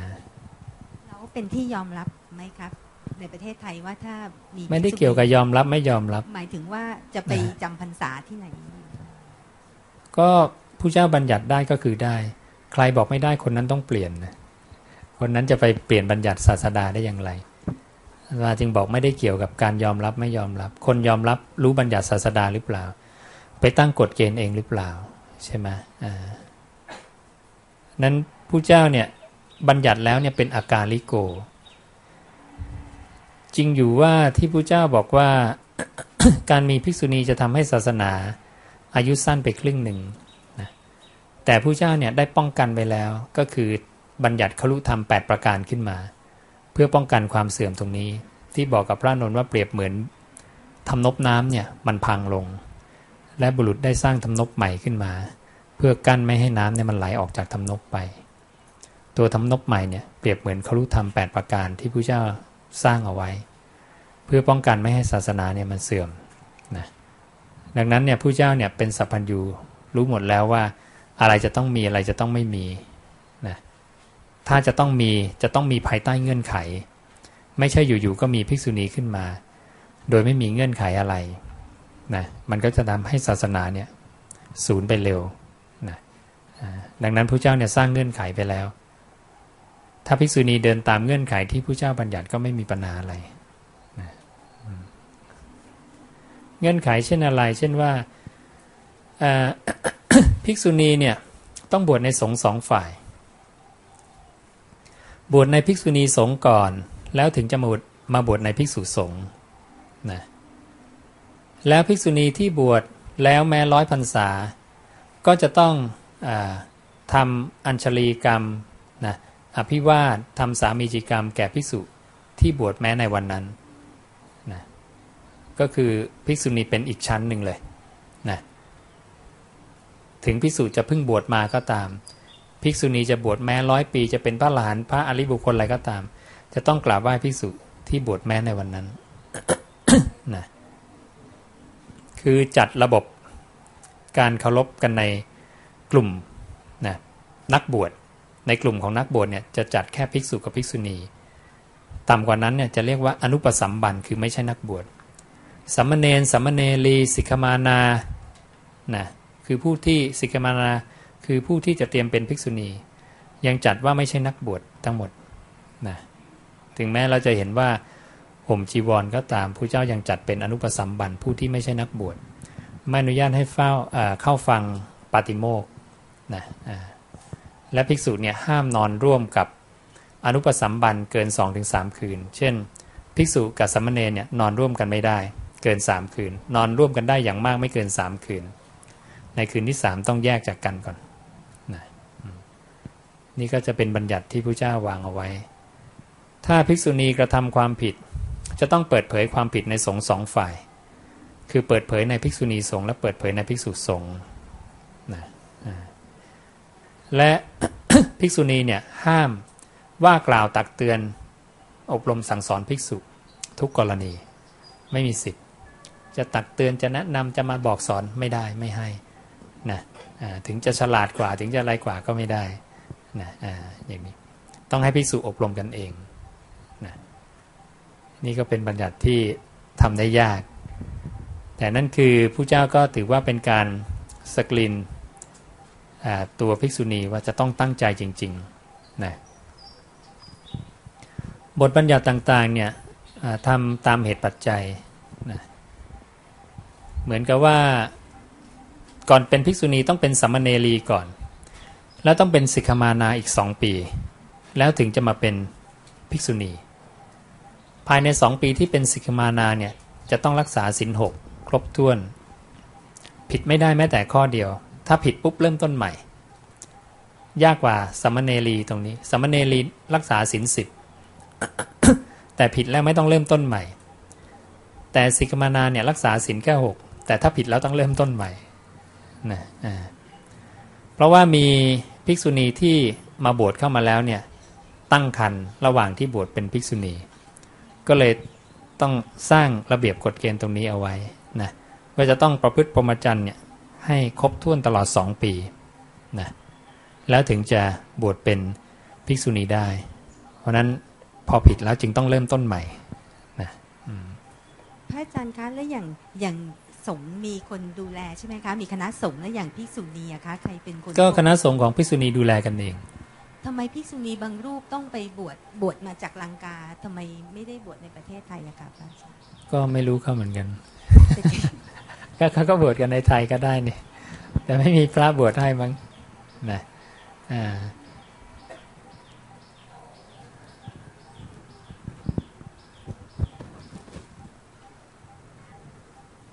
แล้วเป็นที่ยอมรับไหมครับ ในประเทศไทยว่าถ้ามีไม่ได้เกี่ยวกับยอมรับไม่ยอมรับ หมายถึงว่าจะไปจำพรรษาที่ไหน ก็ผู้เจ้าบัญญัติได้ก็คือได้ ใครบอกไม่ได้คนนั้นต้องเปลี่ยนนะคนนั้นจะไปเปลี่ยนบัญญัติศาสดาได้อย่างไรอาจารย์จึงบอกไม่ได้เกี่ยวกับการยอมรับไม่ยอมรับ คนยอมรับรู้บัญญัติศาสดาหรือเปล่า ไปตั้งกฎเกณฑ์เองหรือเปล่า ใช่ไหมนั้นผู้เจ้าเนี่ยบัญญัติแล้วเนี่ยเป็นอาการลิโก จริงอยู่ว่าที่ผู้เจ้าบอกว่าการมีภิกษุณีจะทำให้ศาสนาอายุสั้นไปครึ่งหนึ่งนะแต่ผู้เจ้าเนี่ยได้ป้องกันไปแล้วก็คือบัญญัติคลุธรรม 8 ประการขึ้นมา เพื่อป้องกันความเสื่อมตรงนี้ ที่บอกกับพระนนท์ว่าเปรียบเหมือนทำนบน้ำเนี่ยมันพังลง และบุรุษได้สร้างทำนบใหม่ขึ้นมา เพื่อกั้นไม่ให้น้ำเนี่ยมันไหลออกจากทำนบไป ตัวทำนบใหม่เนี่ยเปรียบเหมือนคลุธรรม8ประการที่ผู้เจ้าสร้างเอาไว้ เพื่อป้องกันไม่ให้ศาสนาเนี่ยมันเสื่อมนะดังนั้นเนี่ยผู้เจ้าเนี่ยเป็นสัพพัญญูรู้หมดแล้วว่า อะไรจะต้องมีอะไรจะต้องไม่มีนะถ้าจะต้องมีจะต้องมีภายใต้เงื่อนไข ไม่ใช่อยู่ๆก็มีภิกษุณีขึ้นมา โดยไม่มีเงื่อนไขอะไร นะมันก็จะทำให้ศาสนาเนี่ยสูญไปเร็วนะดังนั้นผู้เจ้าเนี่ยสร้างเงื่อนไขไปแล้ว ถ้าภิกษุณีเดินตามเงื่อนไขที่ผู้เจ้าบัญญัติก็ไม่มีปัญหาอะไรเงื่อนไขเช่นอะไร เช่นว่าภิกษุณีเนี่ยต้องบวชในสงฆ์สองฝ่าย บวชในภิกษุณีสงฆ์ก่อน แล้วถึงจะมาบวชมาบวชในภิกษุสงฆ์นะ แล้วภิกษุณีที่บวชแล้วแม้ร้อยพรรษา ก็จะต้องอทำอัญชลีกรรมนะอภิวาททำสามีจิกรรมแก่ภิกษุที่บวชแม้ในวันนั้นนะก็คือภิกษุณีเป็นอีกชั้นหนึ่งเลยนะถึงภิกษุจะเพิ่งบวชมาก็ตาม ภิกษุณีจะบวชแม้ร้อยปี จะเป็นพระหลานพระอริบุคคลอะไรก็ตาม จะต้องกราบไหว้ภิกษุที่บวชแม้ในวันนั้นนะ คือจัดระบบการเคารพกันในกลุ่มนะนักบวชในกลุ่มของนักบวชเนี่ยจะจัดแค่ภิกษุกับภิกษุณีต่ำกว่านั้นเนี่ยจะเรียกว่าอนุปสัมบันคือไม่ใช่นักบวชสัมมเนนสัมมเนรีสิกขมานานะคือผู้ที่สิกขมานาคือผู้ที่จะเตรียมเป็นภิกษุณี ยังจัดว่าไม่ใช่นักบวชทั้งหมดนะถึงแม้เราจะเห็นว่า ห่มจีวรก็ตามผู้เจ้ายังจัดเป็นอนุปสัมบันผู้ที่ไม่ใช่นักบวชไม่อนุญาตให้เฝ้าเข้าฟังปาติโมกนะและภิกษุเนี่ยห้ามนอนร่วมกับอนุปสัมบันเกิน 2-3 คืน เช่น ภิกษุกับสามเณรเนี่ยนอนร่วมกันไม่ได้เกิน 3 คืน นอนร่วมกันได้อย่างมากไม่เกิน 3 คืน ในคืนที่ 3 ต้องแยกจากกันก่อนนะนี่ก็จะเป็นบัญญัติที่พระเจ้าวางเอาไว้ ถ้าภิกษุณีกระทำความผิด จะต้องเปิดเผยความผิดในสงฆ์สองฝ่าย คือเปิดเผยในภิกษุณีสงฆ์และเปิดเผยในภิกษุสงฆ์นะและภิกษุณีเนี่ยห้ามว่ากล่าวตักเตือนอบรมสั่งสอนภิกษุทุกกรณีไม่มีสิทธิ์ จะตักเตือนจะแนะนำจะมาบอกสอนไม่ได้ไม่ให้นะถึงจะฉลาดกว่าถึงจะอะไรกว่าก็ไม่ได้นะออย่างนี้ต้องให้ภิกษุอบรมกันเอง นี่ก็เป็นบัญญัติที่ทำได้ยาก แต่นั่นคือผู้เจ้าก็ถือว่าเป็นการสกรีนตัวภิกษุณีว่าจะต้องตั้งใจจริงๆนะบทบัญญัติต่างๆเนี่ยทำตามเหตุปัจจัยนะเหมือนกับว่าก่อนเป็นภิกษุณีต้องเป็นสัมมเนรีก่อน แล้วต้องเป็นสิกขมานาอีกสองปี แล้วถึงจะมาเป็นภิกษุณี ภายในสองปีที่เป็นสิกมานาเนี่ยจะต้องรักษาศีลหกครบถ้วน ผิดไม่ได้แม้แต่ข้อเดียว ถ้าผิดปุ๊บเริ่มต้นใหม่ ยากกว่าสัมมเนรีตรงนี้สัมมเนรีรักษาศีลสิบแต่ผิดแล้วไม่ต้องเริ่มต้นใหม่ แต่สิกมานาเนี่ยรักษาศีลแค่หกแต่ถ้าผิดแล้วต้องเริ่มต้นใหม่นะเพราะว่ามีภิกษุณีที่มาบวชเข้ามาแล้วเนี่ยตั้งคันระหว่างที่บวชเป็นภิกษุณี ก็เลยต้องสร้างระเบียบกฎเกณฑ์ตรงนี้เอาไว้นะว่าจะต้องประพฤติพรหมจรรย์เนี่ยให้ครบถ้วนตลอดสองปีนะแล้วถึงจะบวชเป็นภิกษุณีได้ เพราะนั้นพอผิดแล้วจึงต้องเริ่มต้นใหม่นะพระอาจารย์คะแล้วอย่างอย่างสงฆ์มีคนดูแลใช่ไหมคะ มีคณะสงฆ์แล้วอย่างภิกษุณีอะคะใครเป็นคนก็คณะสงฆ์ของภิกษุณีดูแลกันเอง ทำไมภิกษุณีบางรูปต้องไปบวชบวชมาจากลังกาทำไมไม่ได้บวชในประเทศไทยอะคะพระอาจารย์ก็ไม่รู้เข้าเหมือนกันก็เขาก็บวชกันในไทยก็ได้นี่แต่ไม่มีพระบวชให้มั้งนะอ่า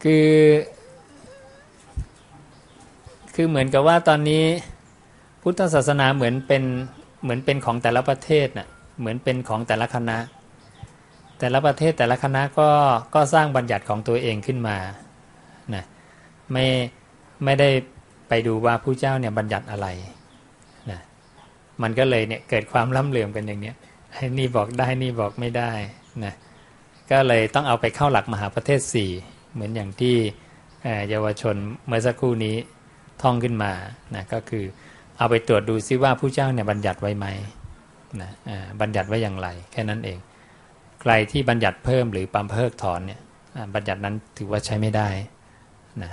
คือ คือเหมือนกับว่าตอนนี้พุทธศาสนาเหมือนเป็น เหมือนเป็นของแต่ละประเทศน่ะเหมือนเป็นของแต่ละคณะ แต่ละประเทศแต่ละคณะก็ก็สร้างบัญญัติของตัวเองขึ้นมานะไม่ไม่ได้ไปดูว่าผู้เจ้าเนี่ยบัญญัติอะไรนะมันก็เลยเนี่ยเกิดความล่ำเหลื่อมกันอย่างเนี้ยให้นี่บอกได้นี่บอกไม่ได้นะก็เลยต้องเอาไปเข้าหลักมหาประเทศสี่เหมือนอย่างที่เยาวชนเมื่อสักครู่นี้ท่องขึ้นมานะก็คือ เอาไปตรวจดูซิว่าผู้เจ้าเนี่ยบัญญัติไว้ไหมนะบัญญัติไว้อย่างไร แค่นั้นเอง ใครที่บัญญัติเพิ่มหรือปั๊มเพิกถอนเนี่ยบัญญัตินั้นถือว่าใช้ไม่ได้นะ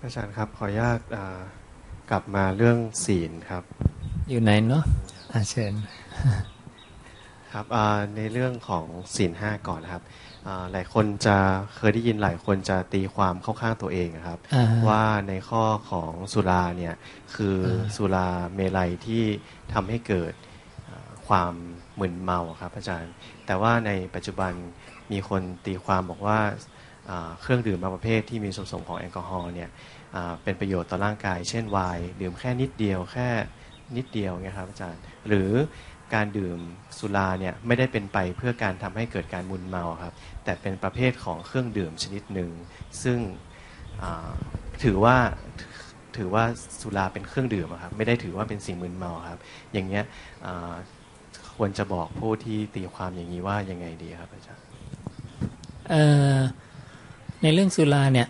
อาจารย์ครับ ขออนุญาต กลับมาเรื่องศีลครับ อยู่ไหนเนาะอาเชิญครับในเรื่องของศีลห้าก่อนครับหลายคนจะเคยได้ยินหลายคนจะตีความเข้าข้างตัวเองครับ ว่าในข้อของสุราเนี่ยคือสุราเมลัยที่ทำให้เกิดความมึนเมาครับอาจารย์ แต่ว่าในปัจจุบันมีคนตีความบอกว่าเครื่องดื่มบางประเภทที่มีส่วนผสมของแอลกอฮอล์เนี่ย เป็นประโยชน์ต่อร่างกาย เช่นไวน์ดื่มแค่นิดเดียวแค่นิดเดียวไงครับอาจารย์ หรือการดื่มสุราเนี่ยไม่ได้เป็นไปเพื่อการทำให้เกิดการมึนเมาครับ แต่เป็นประเภทของเครื่องดื่มชนิดหนึ่ง ซึ่งถือว่าถือว่าสุราเป็นเครื่องดื่มครับไม่ได้ถือว่าเป็นสิ่งมึนเมาครับ อย่างเงี้ยควรจะบอกผู้ที่ตีความอย่างนี้ว่ายังไงดีครับอาจารย์ในเรื่องสุราเนี่ย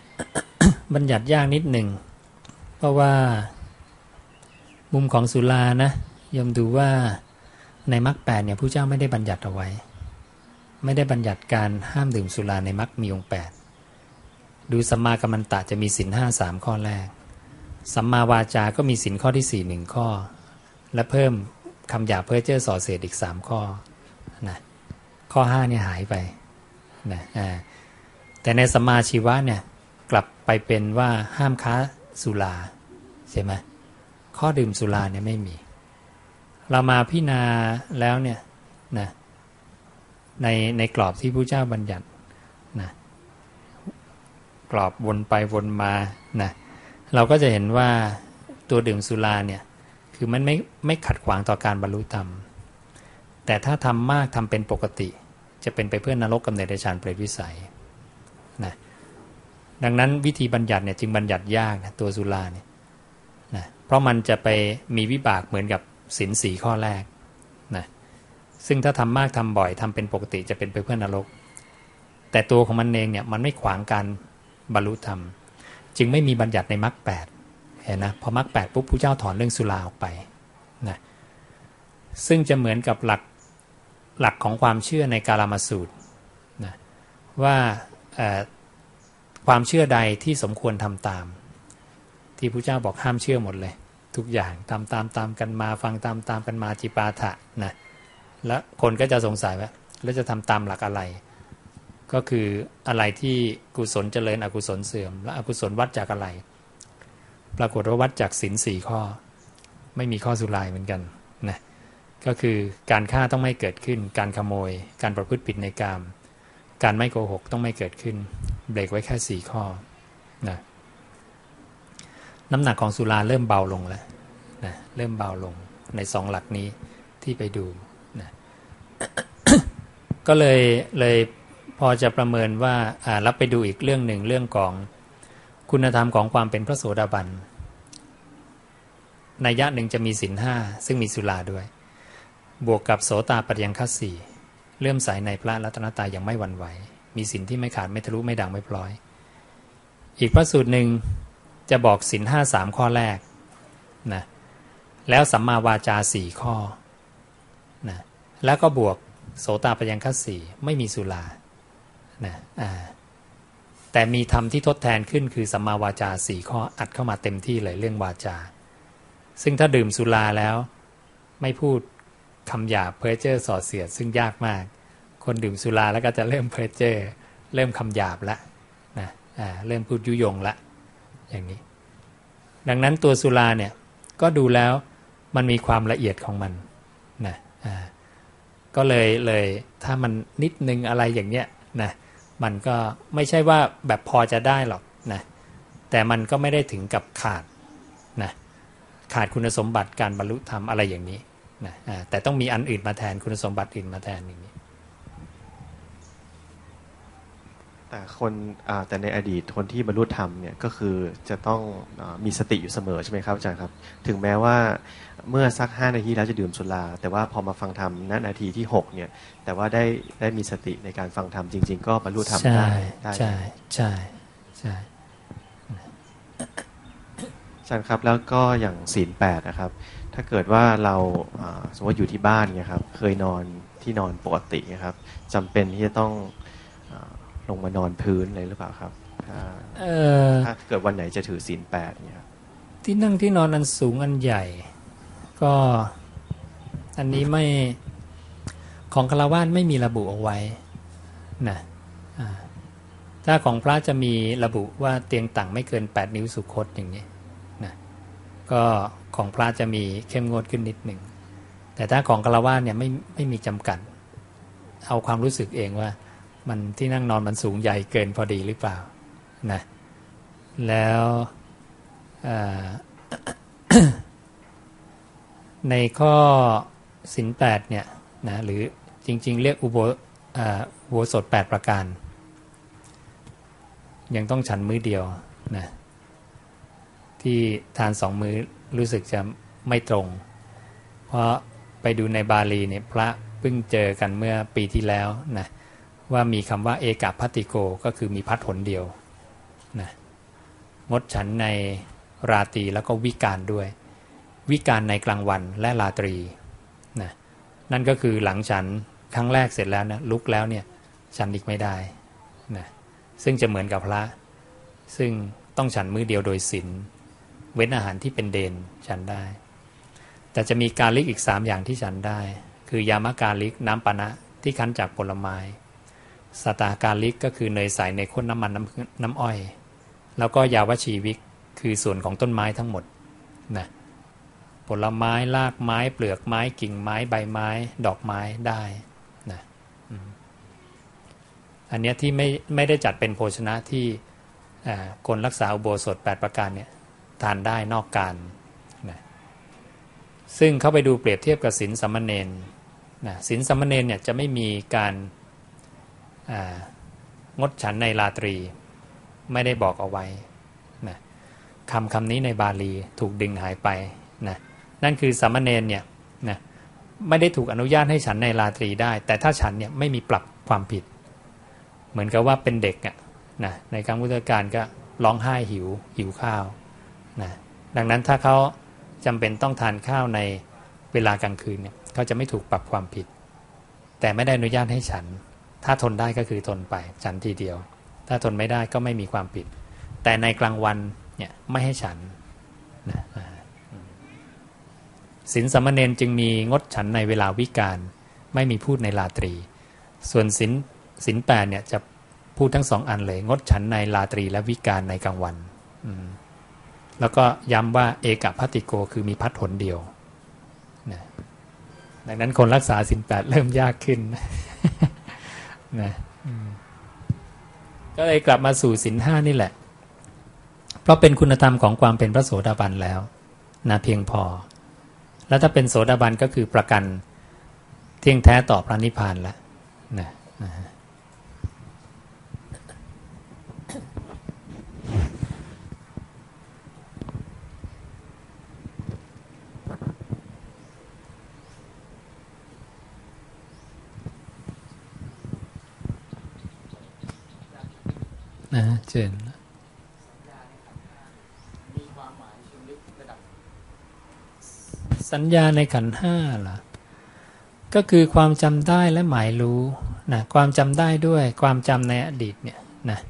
บัญญัติยากนิดหนึ่ง เพราะว่า มุมของสุรานะยมดูว่าในมรรคแปดเนี่ยผู้เจ้าไม่ได้บัญญัติเอาไว้ ไม่ได้บัญญัติการห้ามดื่มสุราในมรรคมีองแปดดูสัมมากัมมันตะจะมีสินห้าสามข้อแรก สัมมาวาจาก็มีสินข้อที่สี่หนึ่งข้อ และเพิ่มคำหยาเพื่อเจ้อส่อเศษอีกสามข้อนะข้อห้าเนี่ยหายไปนะแต่ในสัมมาชีวะเนี่ย กลับไปเป็นว่าห้ามค้าสุราใช่ไหมข้อดื่มสุราเนี่ยไม่มี เรามาพิจารณาแล้วเนี่ยนะในในกรอบที่พระเจ้าบัญญัตินะกรอบวนไปวนมานะเราก็จะเห็นว่าตัวดื่มสุราเนี่ยคือมันไม่ไม่ขัดขวางต่อการบรรลุธรรม แต่ถ้าทำมากทำเป็นปกติ จะเป็นไปเพื่อนนรกกำเนิดในฌานเปรตวิสัย ดังนั้นวิธีบัญญัติเนี่ยจึงบัญญัติยากนะตัวสุราเนี่ยนะเพราะมันจะไปมีวิบากเหมือนกับสินสีข้อแรกนะซึ่งถ้าทำมากทำบ่อยทำเป็นปกติจะเป็นไปเพื่อนนรก แต่ตัวของมันเองเนี่ยมันไม่ขวางการบรรลุธรรม จึงไม่มีบัญญัติในมรรคแปดเห็นนะพอมรรคแปดปุ๊บผู้เจ้าถอนเรื่องสุราออกไปนะซึ่งจะเหมือนกับหลักหลักของความเชื่อในกาลามาสูตรนะว่า ความเชื่อใดที่สมควรทำตาม ที่พระเจ้าบอกห้ามเชื่อหมดเลย ทุกอย่างตามตามตามกันมา ฟังตามตามกันมาจิปาถะนะแล้วคนก็จะสงสัยว่าแล้วจะทำตามหลักอะไร ก็คืออะไรที่กุศลเจริญอกุศลเสื่อม และอกุศลวัดจากอะไร ปรากฏว่าวัดจากศีลสี่ข้อ ไม่มีข้อสุรายเหมือนกันนะก็คือการฆ่าต้องไม่เกิดขึ้น การขโมย การประพฤติผิดในกาม การไม่โกหกต้องไม่เกิดขึ้น เบรกไว้แค่สี่ข้อนะน้ำหนักของสุราเริ่มเบาลงแล้วนะเริ่มเบาลงในสองหลักนี้ที่ไปดูนะก็เลยเลยพอจะประเมินว่าอ่ารับไปดูอีกเรื่องหนึ่งเรื่องของคุณธรรมของความเป็นพระโสดาบันในยะหนึ่งจะมีสินห้าซึ่งมีสุราด้วย บวกกับโสตาปัญญคัสสี่ เลื่อมใสในพระรัตนตายยังไม่หวั่นไหว มีสินที่ไม่ขาดไม่ทะลุไม่ดังไม่พลอย อีกพระสูตรหนึ่งจะบอกสินห้าสามข้อแรกนะแล้วสัมมาวาจาสี่ข้อนะแล้วก็บวกโสตาปัญญคัสสี่ไม่มีสุรานะอ่าแต่มีธรรมที่ทดแทนขึ้นคือสัมมาวาจาสี่ข้ออัดเข้ามาเต็มที่เลยเรื่องวาจา ซึ่งถ้าดื่มสุราแล้ว ไม่พูด คำหยาบเพอเจอร์สอดเสียดซึ่งยากมาก คนดื่มสุราแล้วก็จะเริ่มเพอเจอร์เริ่มคำหยาบละนะเริ่มพูดยุยงละอย่างนี้ ดังนั้นตัวสุราเนี่ยก็ดูแล้วมันมีความละเอียดของมันนะก็เลยเลยถ้ามันนิดนึงอะไรอย่างเนี้ยนะมันก็ไม่ใช่ว่าแบบพอจะได้หรอกนะแต่มันก็ไม่ได้ถึงกับขาดนะขาดคุณสมบัติการบรรลุธรรมอะไรอย่างนี้ นะแต่ต้องมีอันอื่นมาแทนคุณสมบัติอื่นมาแทนอย่างนี้แต่คนแต่ในอดีตคนที่บรรลุธรรมเนี่ยก็คือจะต้องอมีสติอยู่เสมอใช่ไหมครับอาจารย์ครับ ถึงแม้ว่าเมื่อสักห้านาทีแล้วจะดื่มสุราแต่ว่าพอมาฟังธรรมณนาทีที่หกเนี่ยแต่ว่าได้ได้มีสติในการฟังธรรมจริง ๆ ก็บรรลุธรรมได้ใช่ใช่ใช่อาจารย์ครับแล้วก็อย่างศีลแปดนะครับ ถ้าเกิดว่าเราสมมติอยู่ที่บ้านเนี่ยครับเคยนอนที่นอนปกตินะครับจำเป็นที่จะต้องลงมานอนพื้นเลยหรือเปล่าครับถ้าเกิดวันไหนจะถือศีลแปดเนี่ยที่นั่งที่นอนอันสูงอันใหญ่ ก็อันนี้ไม่ของคารวะไม่มีระบุเอาไว้นะถ้าของพระจะมีระบุว่าเตียงต่างไม่เกิน 8 นิ้วสุคตอย่างนี้นะก็ ของพระจะมีเข้มงวดขึ้นนิดหนึ่ง แต่ถ้าของฆราวาสเนี่ยไม่ไม่มีจำกัด เอาความรู้สึกเองว่า มันที่นั่งนอนมันสูงใหญ่เกินพอดีหรือเปล่านะแล้วในข้อสินแปดเนี่ยนะหรือจริง ๆ เรียกอุโบอุโบสถแปดประการ ยังต้องฉันมือเดียวนะที่ทานสองมือ รู้สึกจะไม่ตรง เพราะไปดูในบาลีเนี่ยพระเพิ่งเจอกันเมื่อปีที่แล้วนะว่ามีคำว่าเอกาพัติโกก็คือมีพัดผลเดียวนะงดฉันในราตรีแล้วก็วิการด้วย วิการในกลางวันและราตรีนะนั่นก็คือหลังฉันครั้งแรกเสร็จแล้วนะลุกแล้วเนี่ยฉันอีกไม่ได้นะซึ่งจะเหมือนกับพระ ซึ่งต้องฉันมือเดียวโดยศีล เว้นอาหารที่เป็นเดนฉันได้ แต่จะมีการลิกอีกสามอย่างที่ฉันได้ คือยามการลิกน้ำปานะที่คั้นจากผลไม้สตาการลิกก็คือเนยใสในข้นน้ำมันน้ำน้ำอ้อย แล้วก็ยาวชีวิกคือส่วนของต้นไม้ทั้งหมดนะผลไม้รากไม้เปลือกไม้กิ่งไม้ใบไม้ ดอกไม้ได้นะอันนี้ที่ไม่ไม่ได้จัดเป็นโภชนะที่คนรักษาอุโบสถ 8 ประการเนี่ย ทานได้นอกการนะซึ่งเข้าไปดูเปรียบเทียบกับศีลสัมมเนนนะศีลสัมมเนนเนี่ยจะไม่มีการงดฉันในราตรี ไม่ได้บอกเอาไว้นะคำคำนี้ในบาลีถูกดึงหายไปนะนั่นคือสามเณรเนี่ยนะไม่ได้ถูกอนุญาตให้ฉันในราตรีได้ แต่ถ้าฉันเนี่ยไม่มีปรับความผิด เหมือนกับว่าเป็นเด็กอะนะในครั้งพุทธกาลก็ร้องไห้หิวหิวข้าว ดังนั้นถ้าเขาจำเป็นต้องทานข้าวในเวลากลางคืนเนี่ยเขาจะไม่ถูกปรับความผิด แต่ไม่ได้อนุญาตให้ฉัน ถ้าทนได้ก็คือทนไปฉันทีเดียว ถ้าทนไม่ได้ก็ไม่มีความผิด แต่ในกลางวันเนี่ยไม่ให้ฉันนะสินสมณเณรจึงมีงดฉันในเวลาวิกาลไม่มีพูดในราตรี ส่วนสินสินแปดเนี่ยจะพูดทั้งสองอันเลย งดฉันในราตรีและวิกาลในกลางวัน แล้วก็ย้ำว่าเอกพัติโกคือมีพัดหนเดียวนะดังนั้นคนรักษาสินแปดเริ่มยากขึ้นนะก็เลยกลับมาสู่สินห้านี่แหละ เพราะเป็นคุณธรรมของความเป็นพระโสดาบันแล้วนะเพียงพอ แล้วถ้าเป็นโสดาบันก็คือประกันเที่ยงแท้ต่อพระนิพพานแล้วนะนะ นะเจนสัญญาในขันห้าล่ะก็คือความจำได้และหมายรู้นะความจำได้ด้วยความจำในอดีตเนี่ยนะ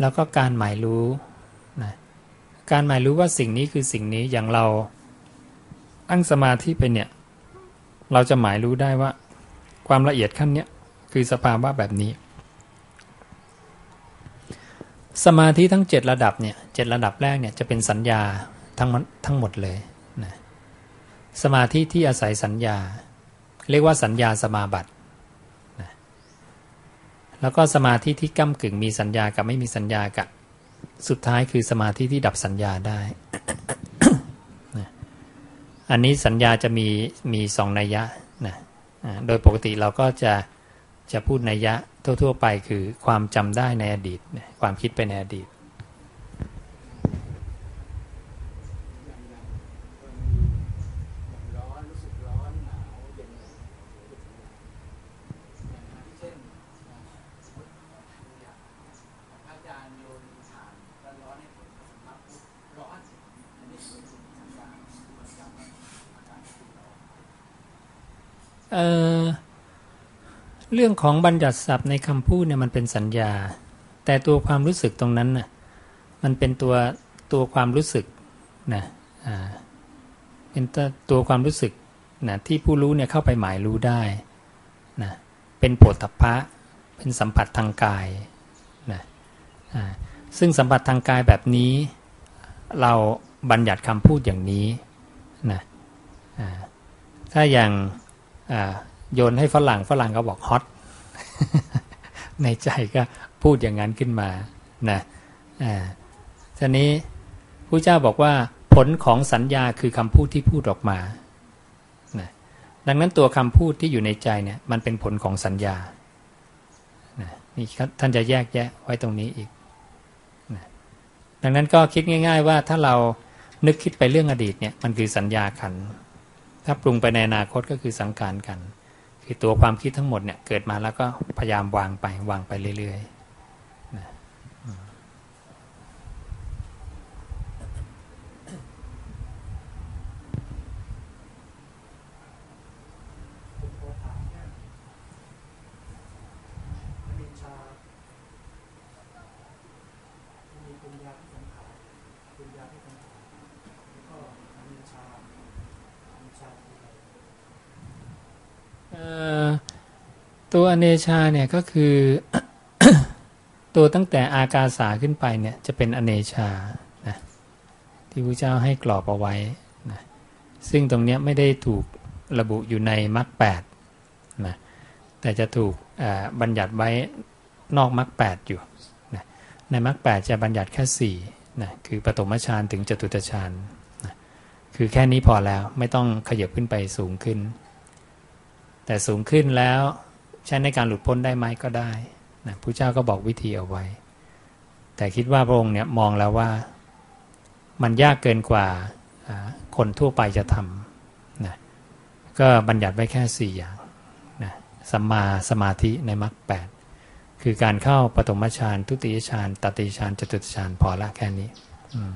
แล้วก็การหมายรู้นะการหมายรู้ว่าสิ่งนี้คือสิ่งนี้อย่างเราตั้งสมาธิไปเนี่ย เราจะหมายรู้ได้ว่า ความละเอียดขั้นเนี้ยคือสภาวะแบบนี้ สมาธิทั้งเจ็ดระดับเนี่ยเจ็ดระดับแรกเนี่ยจะเป็นสัญญาทั้งทั้งหมดเลยนะสมาธิที่อาศัยสัญญา เรียกว่าสัญญาสมาบัตินะแล้วก็สมาธิที่ก้ากึ่งมีสัญญากับไม่มีสัญญากับสุดท้ายคือสมาธิที่ดับสัญญาได้นะอันนี้สัญญาจะมีมีสองนัยยะนะโดยปกติเราก็จะจะพูดนัยยะ ทั่ว ๆ ไปคือความจำได้ในอดีต ความคิดไปในอดีตเอ่อ เรื่องของบัญญัติศัพท์ในคำพูดเนี่ยมันเป็นสัญญา แต่ตัวความรู้สึกตรงนั้นน่ะมันเป็นตัวตัวความรู้สึกนะอ่าเป็นตัวความรู้สึกนะที่ผู้รู้เนี่ยเข้าไปหมายรู้ได้นะเป็นโผฏฐัพพะเป็นสัมผัสทางกายนะอ่าซึ่งสัมผัสทางกายแบบนี้ เราบัญญัติคำพูดอย่างนี้นะอ่าถ้าอย่างอ่า โยนให้ฝรั่งฝรั่งก็บอกฮอตในใจก็พูดอย่างนั้นขึ้นมานะอ่าทีนี้ผู้เจ้าบอกว่าผลของสัญญาคือคำพูดที่พูดออกมานะดังนั้นตัวคำพูดที่อยู่ในใจเนี่ยมันเป็นผลของสัญญานะนี่ท่านจะแยกแยะไว้ตรงนี้อีกนะดังนั้นก็คิดง่าย ๆ ว่าถ้าเรานึกคิดไปเรื่องอดีตเนี่ยมันคือสัญญาขัน ถ้าปรุงไปในอนาคตก็คือสังขารกัน คือตัวความคิดทั้งหมดเนี่ยเกิดมาแล้วก็พยายามวางไปวางไปเรื่อยๆนะ ตัวอเนชาเนี่ยก็คือตัวตั้งแต่อากาสาขึ้นไปเนี่ยจะเป็นอเนชานะที่พระเจ้าให้กรอบเอาไว้นะซึ่งตรงนี้ไม่ได้ถูกระบุอยู่ในมรรคแปดนะแต่จะถูกบัญญัติไว้นอกมรรคแปดอยู่นะในมรรคแปดจะบัญญัติแค่สี่นะคือปฐมฌานถึงจตุตฌานนะคือแค่นี้พอแล้วไม่ต้องขยับขึ้นไปสูงขึ้น แต่สูงขึ้นแล้วใช้ในการหลุดพ้นได้ไหมก็ได้นะพระเจ้าก็บอกวิธีเอาไว้ แต่คิดว่าพระองค์เนี่ยมองแล้วว่ามันยากเกินกว่าคนทั่วไปจะทำนะก็บัญญัติไว้แค่สี่อย่างนะสัมมาสมาธิในมรรคแปดคือการเข้าปฐมฌานทุติยฌานตติฌานจตุตฌานพอละแค่นี้ อืม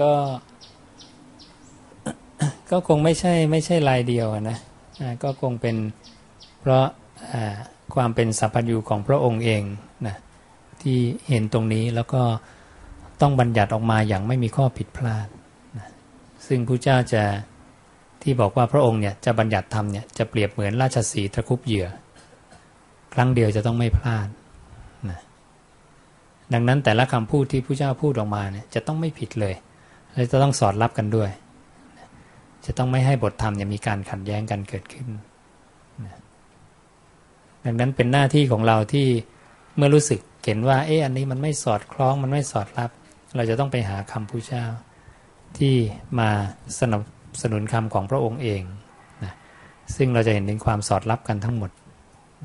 ก็ก็คงไม่ใช่ไม่ใช่ลายเดียวนะก็คงเป็นเพราะความเป็นสัพพัญญูของพระองค์เองนะที่เห็นตรงนี้แล้วก็ต้องบัญญัติออกมาอย่างไม่มีข้อผิดพลาดนะซึ่งพระเจ้าจะที่บอกว่าพระองค์เนี่ยจะบัญญัติธรรมเนี่ยจะเปรียบเหมือนราชสีตะคุบเหยื่อ ครั้งเดียวจะต้องไม่พลาด ดังนั้นแต่ละคำพูดที่พระเจ้าพูดออกมาเนี่ยจะต้องไม่ผิดเลย และจะต้องสอดรับกันด้วย จะต้องไม่ให้บทธรรมเนี่ยมีการขัดแย้งกันเกิดขึ้น ดังนั้นเป็นหน้าที่ของเราที่เมื่อรู้สึกเห็นว่าเอ๊ะอันนี้มันไม่สอดคล้องมันไม่สอดรับ เราจะต้องไปหาคำพุทธเจ้า ที่มาสนับสนุนคำของพระองค์เองนะซึ่งเราจะเห็นถึงความสอดรับกันทั้งหมด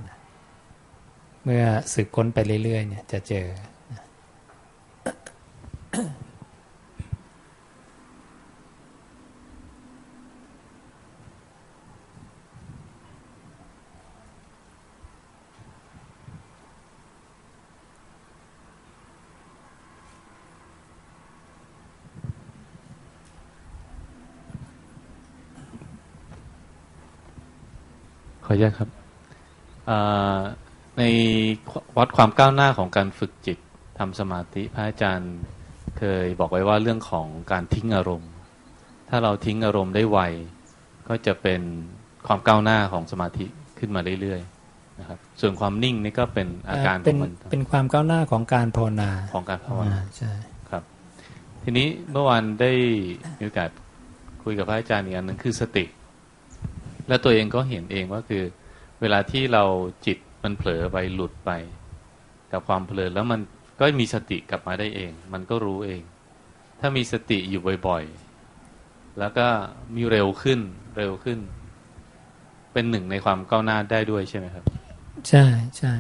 นะเมื่อสึกค้นไปเรื่อยๆเนี่ยจะเจอ ขออนุญาตครับในวัดความก้าวหน้าของการฝึกจิตทำสมาธิพระอาจารย์ เคยบอกไว้ว่าเรื่องของการทิ้งอารมณ์ ถ้าเราทิ้งอารมณ์ได้ไว ก็จะเป็นความก้าวหน้าของสมาธิขึ้นมาเรื่อยๆนะครับ ส่วนความนิ่งนี่ก็เป็นอาการของมันเป็นความก้าวหน้าของการภาวนาของการภาวนาใช่ครับ ทีนี้เมื่อวานได้มีโอกาสคุยกับพระอาจารย์อีกอันหนึ่งคือสติ แล้วตัวเองก็เห็นเองว่าคือ เวลาที่เราจิตมันเผลอไปหลุดไป กับความเผลอแล้วมัน ก็มีสติกลับมาได้เอง มันก็รู้เอง ถ้ามีสติอยู่บ่อยๆ แล้วก็มีเร็วขึ้นเร็วขึ้น เป็นหนึ่งในความก้าวหน้าได้ด้วยใช่ไหมครับ ใช่ใช่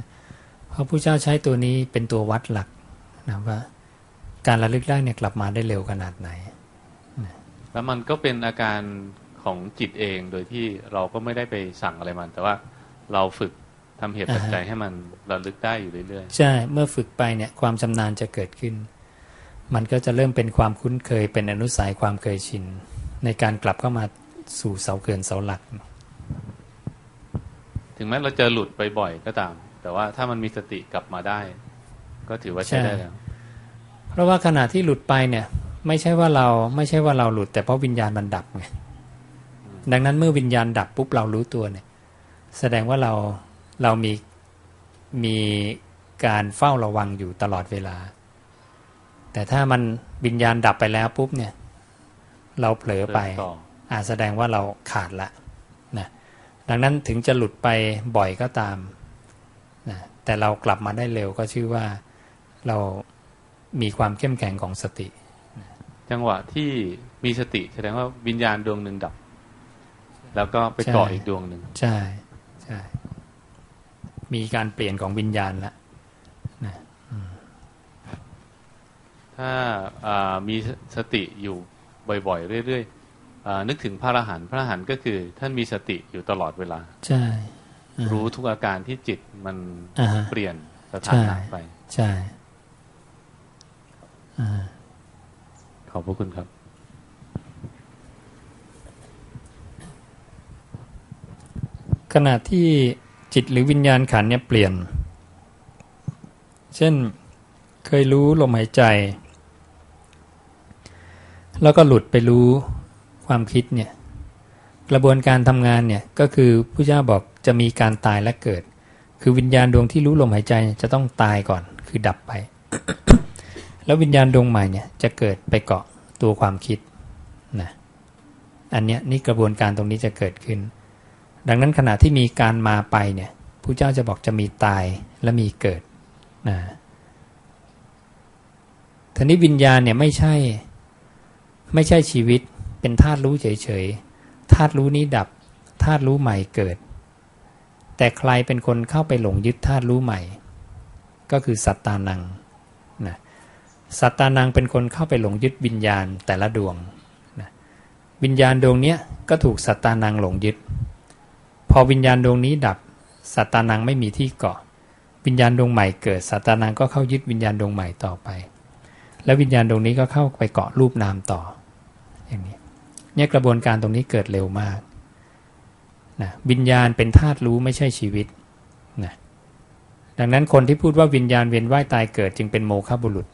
เพราะผู้เจ้าใช้ตัวนี้เป็นตัววัดหลักนะว่า การระลึกได้เนี่ยกลับมาได้เร็วขนาดไหน แล้วมันก็เป็นอาการของจิตเองโดยที่เราก็ไม่ได้ไปสั่งอะไรมัน แต่ว่าเราฝึก ทำเหตุปัจจัยให้มันระลึกได้อยู่เรื่อยๆ ใช่ เมื่อฝึกไปเนี่ยความชำนาญจะเกิดขึ้น มันก็จะเริ่มเป็นความคุ้นเคยเป็นอนุสัยความเคยชิน ในการกลับเข้ามาสู่เสาเกินเสาหลัก ถึงแม้เราจะหลุดไปบ่อยก็ตาม แต่ว่าถ้ามันมีสติกลับมาได้ ก็ถือว่าใช้ได้แล้ว เพราะว่าขณะที่หลุดไปเนี่ย ไม่ใช่ว่าเราไม่ใช่ว่าเราหลุด แต่เพราะวิญญาณมันดับไงดังนั้นเมื่อวิญญาณดับปุ๊บเรารู้ตัวเนี่ย แสดงว่าเรา เรามีมีการเฝ้าระวังอยู่ตลอดเวลา แต่ถ้ามันวิญญาณดับไปแล้วปุ๊บเนี่ย เราเผลอไปอาจแสดงว่าเราขาดละนะดังนั้นถึงจะหลุดไปบ่อยก็ตามนะแต่เรากลับมาได้เร็วก็ชื่อว่าเรามีความเข้มแข็งของสติ จังหวะที่มีสติแสดงว่าวิญญาณดวงหนึ่งดับ แล้วก็ไปเกาะอีกดวงหนึ่งใช่ใช่ มีการเปลี่ยนของวิญญาณแล้วนะถ้ามีสติอยู่บ่อยๆเรื่อยๆนึกถึงพระอรหันต์พระอรหันต์ก็คือ ท่านมีสติอยู่ตลอดเวลา ใช่ รู้ทุกอาการที่จิตมันอ่าฮะเปลี่ยนสถานะไป ใช่อ่าขอบพระคุณครับ ขณะที่ จิตหรือวิญญาณขันเนี่ยเปลี่ยน เช่นเคยรู้ลมหายใจ แล้วก็หลุดไปรู้ความคิดเนี่ยกระบวนการทำงานเนี่ยก็คือผู้เจ้าบอกจะมีการตายและเกิด คือวิญญาณดวงที่รู้ลมหายใจจะต้องตายก่อนคือดับไป แล้ววิญญาณดวงใหม่เนี่ยจะเกิดไปเกาะตัวความคิดนะอันเนี้ยนี่กระบวนการตรงนี้จะเกิดขึ้น ดังนั้นขณะที่มีการมาไปเนี่ยผู้เจ้าจะบอกจะมีตายและมีเกิดนะทีนี้วิญญาณเนี่ยไม่ใช่ ไม่ใช่ชีวิตเป็นธาตุรู้เฉยๆธาตุรู้นี้ดับธาตุรู้ใหม่เกิด แต่ใครเป็นคนเข้าไปหลงยึดธาตุรู้ใหม่ ก็คือสัตตานังนะสัตตานังเป็นคนเข้าไปหลงยึดวิญญาณแต่ละดวงนะวิญญาณดวงเนี้ยก็ถูกสัตตานังหลงยึด พอวิญญาณดวงนี้ดับสัตตานังไม่มีที่เกาะ วิญญาณดวงใหม่เกิดสัตตานังก็เข้ายึดวิญญาณดวงใหม่ต่อไป แล้ววิญญาณดวงนี้ก็เข้าไปเกาะรูปนามต่อ อย่างนี้เนี่ยกระบวนการตรงนี้เกิดเร็วมากนะวิญญาณเป็นธาตุรู้ไม่ใช่ชีวิตนะดังนั้นคนที่พูดว่าวิญญาณเวียนว่ายตายเกิดจึงเป็นโมฆะบุรุษ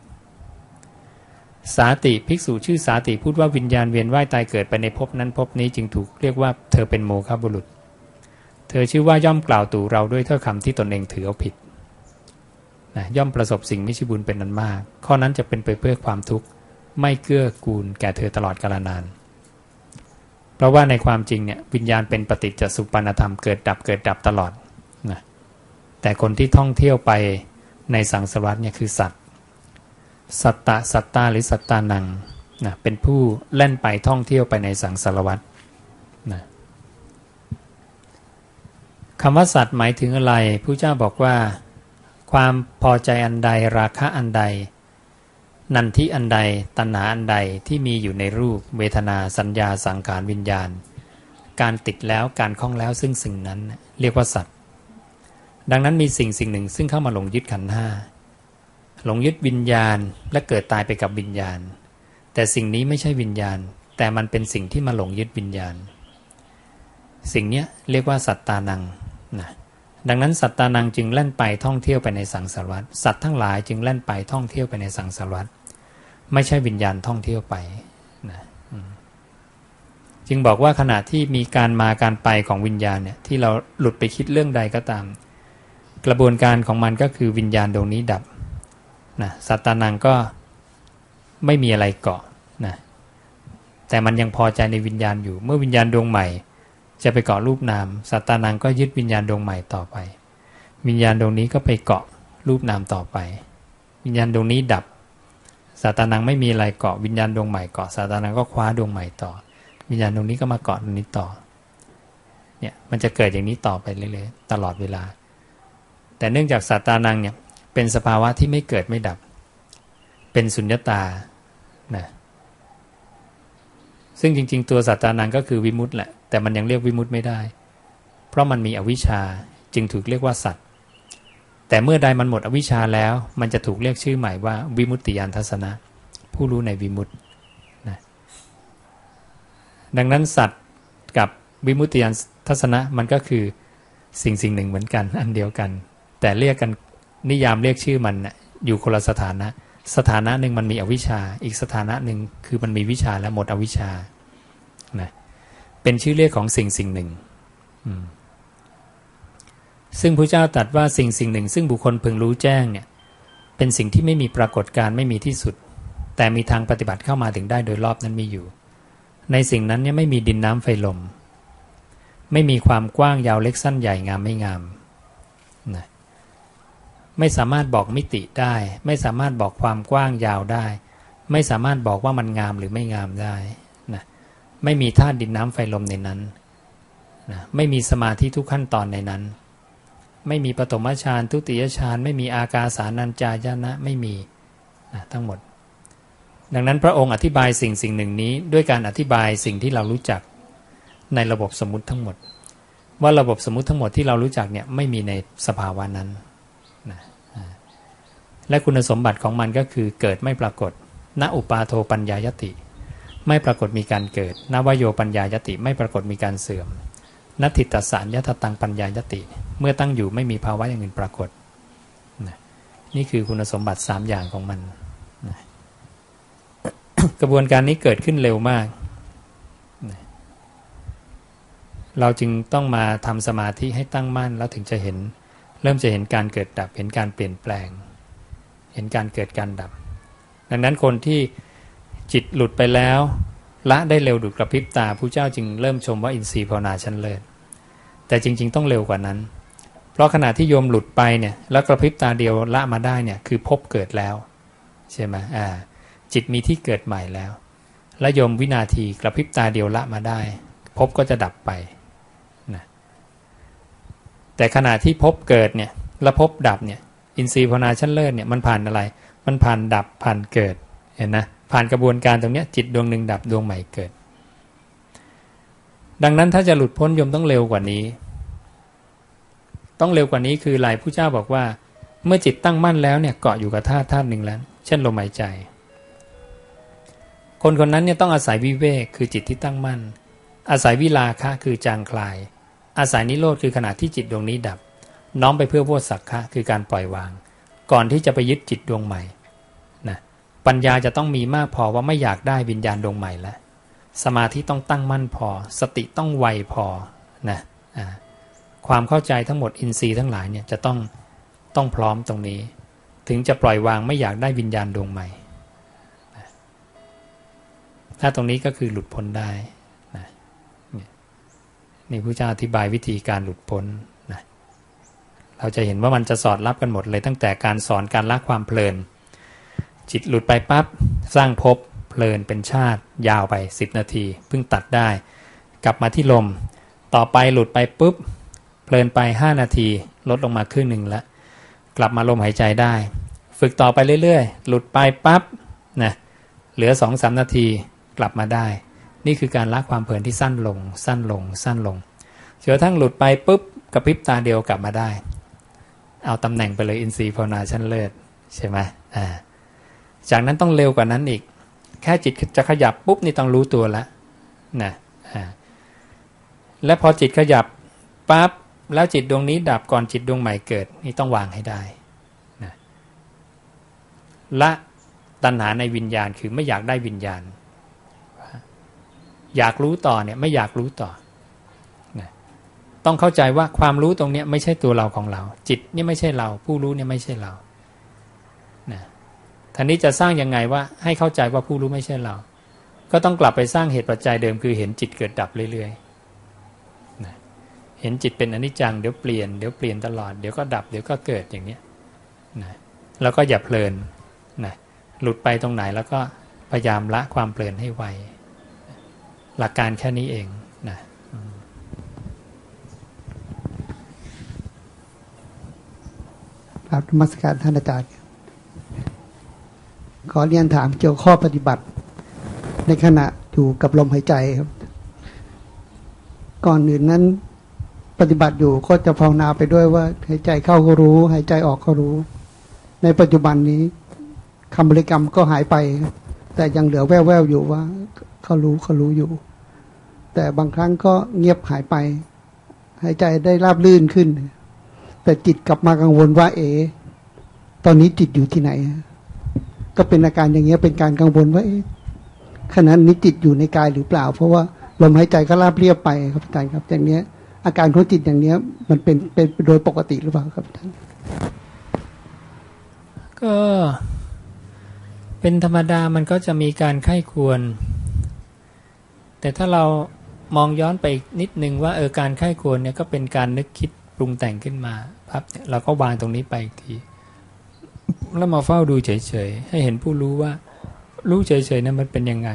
สาติภิกษุชื่อสาติพูดว่าวิญญาณเวียนว่ายตายเกิดไปในภพนั้นภพนี้จึงถูกเรียกว่าเธอเป็นโมฆะบุรุษ เธอชื่อว่าย่อมกล่าวตู่เราด้วยถ้อยคำที่ตนเองถือเอาผิดนะย่อมประสบสิ่งไม่ใช่บุญเป็นนั้นมาก ข้อนั้นจะเป็นไปเพื่อความทุกข์ไม่เกื้อกูลแก่เธอตลอดกาลนาน เพราะว่าในความจริงเนี่ยวิญญาณเป็นปฏิจจสุปนธรรมเกิดดับเกิดดับตลอดนะแต่คนที่ท่องเที่ยวไปในสังสารวัฏเนี่ยคือสัตว์ สัตตะสัตตาหรือสัตตานังนะเป็นผู้เล่นไปท่องเที่ยวไปในสังสารวัฏนะ คำว่าสัตว์หมายถึงอะไรผู้เจ้าบอกว่า ความพอใจอันใดราคะอันใด นันทิอันใดตัณหาอันใดที่มีอยู่ในรูปเวทนาสัญญาสังขารวิญญาณ การติดแล้วการคล้องแล้วซึ่งสิ่งนั้นเรียกว่าสัตว์ ดังนั้นมีสิ่งสิ่งหนึ่งซึ่งเข้ามาหลงยึดขันธ์ห้าหลงยึดวิญญาณและเกิดตายไปกับวิญญาณ แต่สิ่งนี้ไม่ใช่วิญญาณ แต่มันเป็นสิ่งที่มาหลงยึดวิญญาณ สิ่งนี้เรียกว่าสัตตานัง ดังนั้นสัตตานังจึงเล่นไปท่องเที่ยวไปในสังสารวัฏสัตว์ทั้งหลายจึงเล่นไปท่องเที่ยวไปในสังสารวัฏไม่ใช่วิญญาณท่องเที่ยวไปนะจึงบอกว่าขณะที่มีการมาการไปของวิญญาณเนี่ยที่เราหลุดไปคิดเรื่องใดก็ตาม กระบวนการของมันก็คือวิญญาณดวงนี้ดับนะสัตตานังก็ไม่มีอะไรเกาะนะแต่มันยังพอใจในวิญญาณอยู่ เมื่อวิญญาณดวงใหม่ จะไปเกาะรูปนาม สัตตานังก็ยึดวิญญาณดวงใหม่ต่อไป วิญญาณดวงนี้ก็ไปเกาะรูปนามต่อไป วิญญาณดวงนี้ดับสัตตานังไม่มีอะไรเกาะวิญญาณดวงใหม่เกาะสัตตานังก็คว้าดวงใหม่ต่อ วิญญาณดวงนี้ก็มาเกาะดวงนี้ต่อเนี่ยมันจะเกิดอย่างนี้ต่อไปเรื่อยๆตลอดเวลา แต่เนื่องจากสัตตานังเนี่ยเป็นสภาวะที่ไม่เกิดไม่ดับ เป็นสุญญตานะซึ่งจริง ๆ ตัวสัตตานังก็คือวิมุตต์แหละ แต่มันยังเรียกวิมุตต์ไม่ได้ เพราะมันมีอวิชชาจึงถูกเรียกว่าสัตว์ แต่เมื่อใดมันหมดอวิชชาแล้ว มันจะถูกเรียกชื่อใหม่ว่าวิมุตติยานทัศนะ ผู้รู้ในวิมุตต์นะดังนั้นสัตว์กับวิมุตติยานทัศนะมันก็คือสิ่งสิ่งหนึ่งเหมือนกัน อันเดียวกัน แต่เรียกกันนิยามเรียกชื่อมันอยู่คนละสถานะ สถานะหนึ่งมันมีอวิชชา อีกสถานะหนึ่งคือมันมีวิชาและหมดอวิชชา เป็นชื่อเรียกของสิ่งสิ่งหนึ่ง ซึ่งพระเจ้าตรัสว่าสิ่งสิ่งหนึ่ง ซึ่งบุคคลพึงรู้แจ้งเนี่ย เป็นสิ่งที่ไม่มีปรากฏการณ์ไม่มีที่สุด แต่มีทางปฏิบัติเข้ามาถึงได้โดยรอบนั้นมีอยู่ ในสิ่งนั้นเนี่ยไม่มีดินน้ำไฟลม ไม่มีความกว้างยาวเล็กสั้นใหญ่งามไม่งามนะไม่สามารถบอกมิติได้ ไม่สามารถบอกความกว้างยาวได้ ไม่สามารถบอกว่ามันงามหรือไม่งามได้ ไม่มีธาตุดินน้ำไฟลมในนั้นนะไม่มีสมาธิทุกขั้นตอนในนั้น ไม่มีปฐมฌานทุติยฌานไม่มีอากาสานัญจายนะไม่มีนะทั้งหมด ดังนั้นพระองค์อธิบายสิ่งสิ่งหนึ่งนี้ ด้วยการอธิบายสิ่งที่เรารู้จักในระบบสมมติทั้งหมด ว่าระบบสมมติทั้งหมดที่เรารู้จักเนี่ยไม่มีในสภาวะนั้นนะและคุณสมบัติของมันก็คือเกิดไม่ปรากฏณอุปาโทปัญญายติ ไม่ปรากฏมีการเกิดนวโยปัญญายติไม่ปรากฏมีการเสื่อมนัตถิตสารยถตังปัญญายติ เมื่อตั้งอยู่ไม่มีภาวะอย่างอื่นปรากฏ นี่คือคุณสมบัติสามอย่างของมัน กระบวนการนี้เกิดขึ้นเร็วมาก เราจึงต้องมาทำสมาธิให้ตั้งมั่น แล้วถึงจะเห็น เริ่มจะเห็นการเกิดดับ เห็นการเปลี่ยนแปลง เห็นการเกิดการดับ ดังนั้นคนที่ จิตหลุดไปแล้ว ละได้เร็วดุดกระพริบตาผู้เจ้าจึงเริ่มชมว่าอินทรีย์ภาวนาชั้นเลิศแต่จริง ๆ ต้องเร็วกว่านั้น เพราะขณะที่โยมหลุดไปเนี่ยแล้วกระพริบตาเดียวละมาได้เนี่ยคือพบเกิดแล้วใช่ไหมอ่าจิตมีที่เกิดใหม่แล้ว และโยมวินาทีกระพริบตาเดียวละมาได้ พบก็จะดับไปนะแต่ขณะที่พบเกิดเนี่ยและพบดับเนี่ยอินทรีย์ภาวนาชั้นเลิศเนี่ยมันผ่านอะไร มันผ่านดับผ่านเกิดเห็นนะ ผ่านกระบวนการตรงนี้จิตดวงหนึ่งดับดวงใหม่เกิด ดังนั้นถ้าจะหลุดพ้นโยมต้องเร็วกว่านี้ ต้องเร็วกว่านี้คือหลายผู้เจ้าบอกว่า เมื่อจิตตั้งมั่นแล้วเนี่ยเกาะอยู่กับธาตุธาตุหนึ่งแล้ว เช่นลมหายใจ คนคนนั้นเนี่ยต้องอาศัยวิเวกคือจิตที่ตั้งมั่น อาศัยวิลาคะคือจางคลาย อาศัยนิโรธคือขณะที่จิตดวงนี้ดับ น้อมไปเพื่อโวสักคะคือการปล่อยวาง ก่อนที่จะไปยึดจิตดวงใหม่ ปัญญาจะต้องมีมากพอว่าไม่อยากได้วิญญาณดวงใหม่แล้วสมาธิต้องตั้งมั่นพอ สติต้องไวพอนะความเข้าใจทั้งหมดอินทรีย์ทั้งหลายเนี่ยจะต้องต้องพร้อมตรงนี้ ถึงจะปล่อยวางไม่อยากได้วิญญาณดวงใหม่ ถ้าตรงนี้ก็คือหลุดพ้นได้นะนี่พระเจ้าอธิบายวิธีการหลุดพ้นนะเราจะเห็นว่ามันจะสอดรับกันหมดเลยตั้งแต่การสอนการละความเพลิน จิตหลุดไปปับ๊บสร้างภพเพลินเป็นชาติ ยาวไป 10 นาทีเพิ่งตัดได้ กลับมาที่ลม ต่อไปหลุดไปปุ๊บ เพลินไป 5 นาที ลดลงมาครึ่งหนึ่งล้วกลับมาลมหายใจได้ ฝึกต่อไปเรื่อยๆ หลุดไปปับ๊บนะเหลือสองสานาทีกลับมาได้ นี่คือการละความเพลินที่สั้นลง สั้นลง สั้นลงจนกระทั่งหลุดไปปุ๊บกระพริบตาเดียวกลับมาได้ เอาตำแหน่งไปเลยอินทรีย์ภาวนาชั้นเลิศใช่ไหมอ่า จากนั้นต้องเร็วกว่านั้นอีก แค่จิตจะขยับปุ๊บนี่ต้องรู้ตัวแล้วนะอ่าและพอจิตขยับปั๊บแล้วจิตดวงนี้ดับก่อนจิตดวงใหม่เกิด นี่ต้องวางให้ได้นะละตัณหาในวิญญาณคือไม่อยากได้วิญญาณ อยากรู้ต่อเนี่ยไม่อยากรู้ต่อนะต้องเข้าใจว่าความรู้ตรงนี้ไม่ใช่ตัวเราของเรา จิตนี่ไม่ใช่เรา ผู้รู้เนี่ยไม่ใช่เรา ท่านี้จะสร้างยังไงว่าให้เข้าใจว่าผู้รู้ไม่ใช่เรา ก็ต้องกลับไปสร้างเหตุปัจจัยเดิมคือเห็นจิตเกิดดับเรื่อยๆนะเห็นจิตเป็นอนิจจังเดี๋ยวเปลี่ยนเดี๋ยวเปลี่ยนตลอดเดี๋ยวก็ดับเดี๋ยวก็เกิดอย่างเนี้ยนะแล้วก็อย่าเพลินนะหลุดไปตรงไหนแล้วก็พยายามละความเพลินให้ไว หลักการแค่นี้เองนะครับมัสการท่านอาจารย์ ขอเรียนถามเกี่ยวข้อปฏิบัติ ในขณะอยู่กับลมหายใจครับ ก่อนอื่นนั้น ปฏิบัติอยู่ก็จะภาวนาไปด้วยว่า หายใจเข้าก็รู้ หายใจออกก็รู้ ในปัจจุบันนี้คำบริกรรมก็หายไป แต่ยังเหลือแว่วๆอยู่ว่าเขารู้เขารู้อยู่ แต่บางครั้งก็เงียบหายไป หายใจได้ราบลื่นขึ้น แต่จิตกลับมากังวลว่า เอ ตอนนี้จิตอยู่ที่ไหน ก็เป็นอาการอย่างเงี้ยเป็นการกังวลว่าเอ๊ะขณะนี้จิตอยู่ในกายหรือเปล่า เพราะว่าลมหายใจก็ราบเรียบไปครับอาจารย์ครับ อย่างเนี้ย อาการของจิตอย่างเนี้ย มันเป็นเป็นโดยปกติหรือเปล่าครับท่านก็เป็นธรรมดามันก็จะมีการไข้ควร แต่ถ้าเรามองย้อนไปนิดนึงว่าเออการไข้ควรเนี่ยก็เป็นการนึกคิดปรุงแต่งขึ้นมาพับเราก็วางตรงนี้ไปอีกที แล้วมาเฝ้าดูเฉยๆ ให้เห็นผู้รู้ว่า รู้เฉยๆนั้นมันเป็นยังไง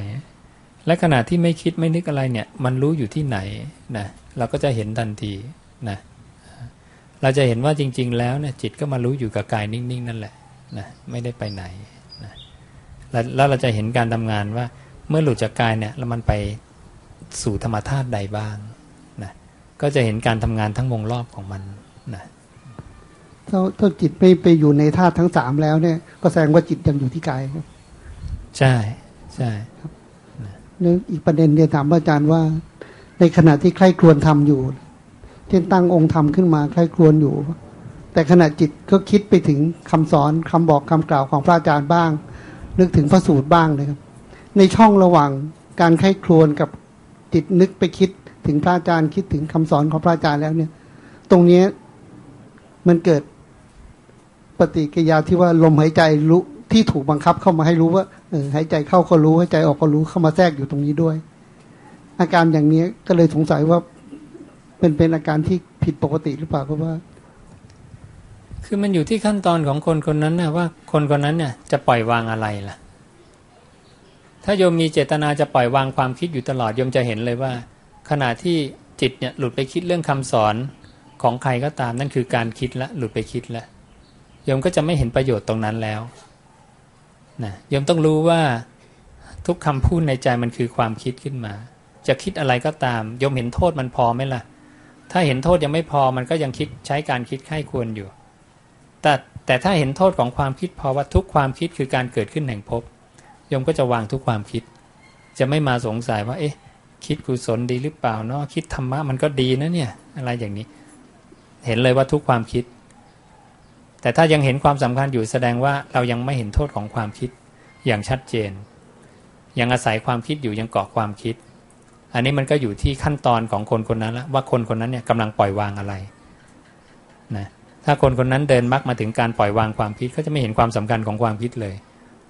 และขณะที่ไม่คิดไม่นึกอะไรเนี่ย มันรู้อยู่ที่ไหนนะเราก็จะเห็นทันทีนะเราจะเห็นว่าจริง ๆ แล้วเนี่ยจิตก็มารู้อยู่กับกายนิ่งๆ นั่นแหละนะไม่ได้ไปไหนนะแล้วเราจะเห็นการทำงานว่า เมื่อหลุดจากกายเนี่ยแล้วมันไปสู่ธรรมธาตุใดบ้างนะก็จะเห็นการทำงานทั้งวงรอบของมันนะ ถ้าถ้าจิตไม่ไปอยู่ในธาตุทั้งสามแล้วเนี่ย ก็แสดงว่าจิตยังอยู่ที่กายครับ ใช่ใช่ครับแล้วอีกประเด็นเนี่ยถามอาจารย์ว่า ในขณะที่ใคร่ครวญทำอยู่เช่นตั้งองค์ธรรมขึ้นมาใคร่ครวญอยู่ แต่ขณะจิตก็คิดไปถึงคำสอนคำบอกคำกล่าวของพระอาจารย์บ้าง นึกถึงพระสูตรบ้างนะครับ ในช่องระหว่างการใคร่ครวญกับจิตนึกไปคิดถึงพระอาจารย์คิดถึงคำสอนของพระอาจารย์แล้วเนี่ย ตรงนี้มันเกิด ปฏิกิริยาที่ว่าลมหายใจรู้ที่ถูกบังคับเข้ามาให้รู้ว่าเออหายใจเข้าก็รู้หายใจออกก็รู้เข้ามาแทรกอยู่ตรงนี้ด้วย อาการอย่างนี้ก็เลยสงสัยว่าเป็นเป็นอาการที่ผิดปกติหรือเปล่าก็ว่า คือมันอยู่ที่ขั้นตอนของคนคนนั้นนะว่าคนคนนั้นเนี่ยจะปล่อยวางอะไรล่ะ ถ้าโยมมีเจตนาจะปล่อยวางความคิดอยู่ตลอดโยมจะเห็นเลยว่า ขณะที่จิตเนี่ยหลุดไปคิดเรื่องคำสอนของใครก็ตามนั่นคือการคิดละหลุดไปคิดล้ว โยมก็จะไม่เห็นประโยชน์ตรงนั้นแล้วนะโยมต้องรู้ว่าทุกคำพูดในใจมันคือความคิดขึ้นมา จะคิดอะไรก็ตามโยมเห็นโทษมันพอไหมล่ะ ถ้าเห็นโทษยังไม่พอมันก็ยังคิดใช้การคิดไข้ควรอยู่ แต่แต่ถ้าเห็นโทษของความคิดพอว่าทุกความคิดคือการเกิดขึ้นแห่งภพโยมก็จะวางทุกความคิด จะไม่มาสงสัยว่า เอ๊ะ คิดกุศลดีหรือเปล่าเนาะคิดธรรมะมันก็ดีนะเนี่ย อะไรอย่างนี้ เห็นเลยว่าทุกความคิด แต่ถ้ายังเห็นความสำคัญอยู่แสดงว่าเรายังไม่เห็นโทษของความคิดอย่างชัดเจน ยังอาศัยความคิดอยู่ยังเกาะความคิด อันนี้มันก็อยู่ที่ขั้นตอนของคนคนนั้นละว่าคนคนนั้นเนี่ยกำลังปล่อยวางอะไรนะถ้าคนคนนั้นเดินมักมาถึงการปล่อยวางความคิดเขาจะไม่เห็นความสำคัญของความคิดเลย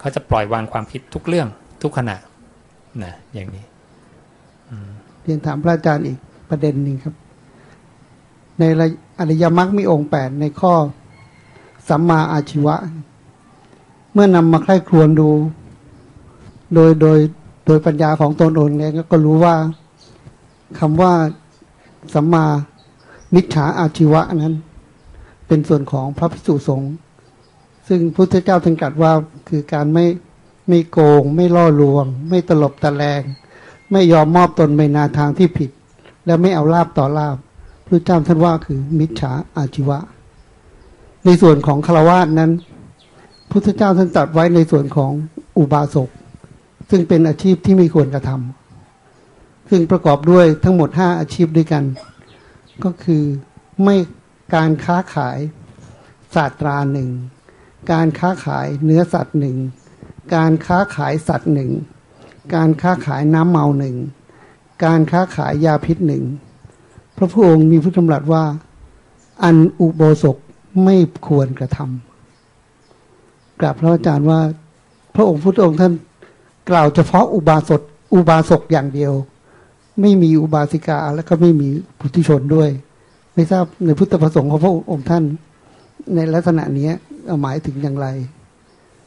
เขาจะปล่อยวางความคิดทุกเรื่องทุกขณะนะอย่างนี้เรียนถามพระอาจารย์อีกประเด็นหนึ่งครับ ในอริยมรรคมีองค์แปดในข้อ สัมมาอาชีวะ เมื่อนำมาใคร่ครวญดู โดยโดยโดยปัญญาของตนเองเนี่ยก็รู้ว่าคำว่าสัมมามิจฉาอาชีวะนั้น เป็นส่วนของพระภิกษุสงฆ์ซึ่งพุทธเจ้าถึงกัดว่าคือการไม่ไม่โกง ไม่ล่อลวง ไม่ตลบตะแลง ไม่ยอมมอบตนไปนาทางที่ผิด และไม่เอาลาบต่อลาบพระเจ้าท่านว่าคือมิจฉาอาชีวะ ในส่วนของคารวะนั้น พุทธเจ้าท่านตัดไว้ในส่วนของอุบาสกซึ่งเป็นอาชีพที่ไม่ควรกระทำซึ่งประกอบด้วยทั้งหมดห้าอาชีพด้วยกัน ก็คือไม่การค้าขายศาสตราหนึ่ง การค้าขายเนื้อสัตว์หนึ่ง การค้าขายสัตว์หนึ่ง การค้าขายน้ำเมาหนึ่ง การค้าขายยาพิษหนึ่ง พระพุทธองค์มีพุทธธรรมรัสว่า อันอุโบสก ไม่ควรกระทำกราบพระอาจารย์ว่า พระองค์พุทธองค์ท่านกล่าวเฉพาะอุบาสกอุบาสกอย่างเดียว ไม่มีอุบาสิกาแล้วก็ไม่มีพุทธิชนด้วย ไม่ทราบในพุทธประสงค์ของพระองค์ท่าน ในลักษณะนี้หมายถึงอย่างไร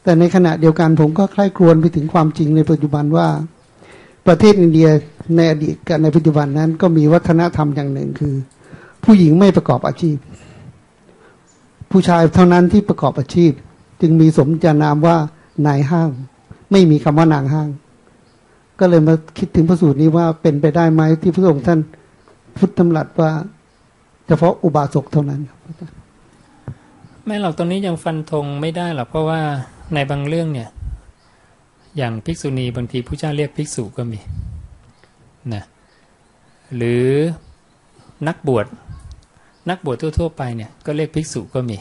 แต่ในขณะเดียวกันผมก็ใคร่ครวญไปถึงความจริงในปัจจุบันว่า ประเทศอินเดียในอดีตกับในปัจจุบันนั้นก็มีวัฒนธรรมอย่างหนึ่งคือ ผู้หญิงไม่ประกอบอาชีพ ผู้ชายเท่านั้นที่ประกอบอาชีพ จึงมีสมญานามว่านายห้าง ไม่มีคำว่านางห้าง ก็เลยมาคิดถึงพระสูตรนี้ว่าเป็นไปได้ไหมที่พระองค์ท่านพุทธธรรมรัสว่า เฉพาะอุบาสกเท่านั้นครับไม่หรอกตรงนี้ยังฟันธงไม่ได้หรอกเพราะว่าในบางเรื่องเนี่ย อย่างภิกษุณีบางทีผู้เจ้าเรียกภิกษุก็มีนะหรือนักบวช นักบวชทั่วๆไปเนี่ยก็เรียกภิกษุก็มี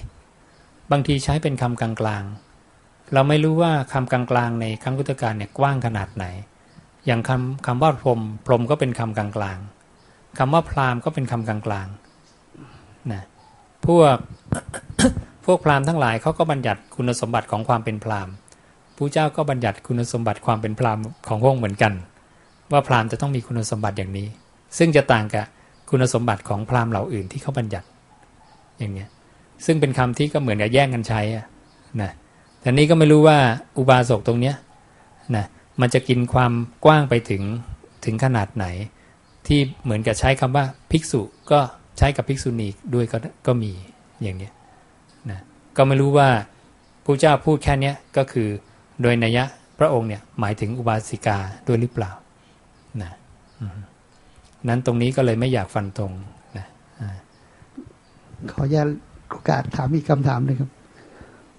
บางทีใช้เป็นคำกลางๆ เราไม่รู้ว่าคำกลางๆในคำพุทธการเนี่ยกว้างขนาดไหน อย่างคำคำว่าพรมพรมก็เป็นคำกลางๆคำว่าพราหมณ์ก็เป็นคำกลางๆนะพวกพวกพราหมณ์ทั้งหลายเขาก็บัญญัติคุณสมบัติของความเป็นพราหมณ์ผู้เจ้าก็บัญญัติคุณสมบัติความเป็นพราหมณ์ของพระองค์เหมือนกัน ว่าพราหมณ์จะต้องมีคุณสมบัติอย่างนี้ ซึ่งจะต่างกับ คุณสมบัติของพราหมณ์เหล่าอื่นที่เขาบัญญัติอย่างเนี้ยซึ่งเป็นคำที่ก็เหมือนกับแย่งกันใช้อะนะแต่นี้ก็ไม่รู้ว่าอุบาสกตรงเนี้ยนะมันจะกินความกว้างไปถึงถึงขนาดไหน ที่เหมือนกับใช้คำว่าภิกษุก็ใช้กับภิกษุณีด้วยก็ก็มีอย่างเนี้ยนะก็ไม่รู้ว่าพระเจ้าพูดแค่นี้ก็คือโดยนัยะพระองค์เนี่ยหมายถึงอุบาสิกาด้วยหรือเปล่านะ นั้นตรงนี้ก็เลยไม่อยากฟันตรงนะขออนุญาตโอกาสถามอีกคำถามหนึงครับ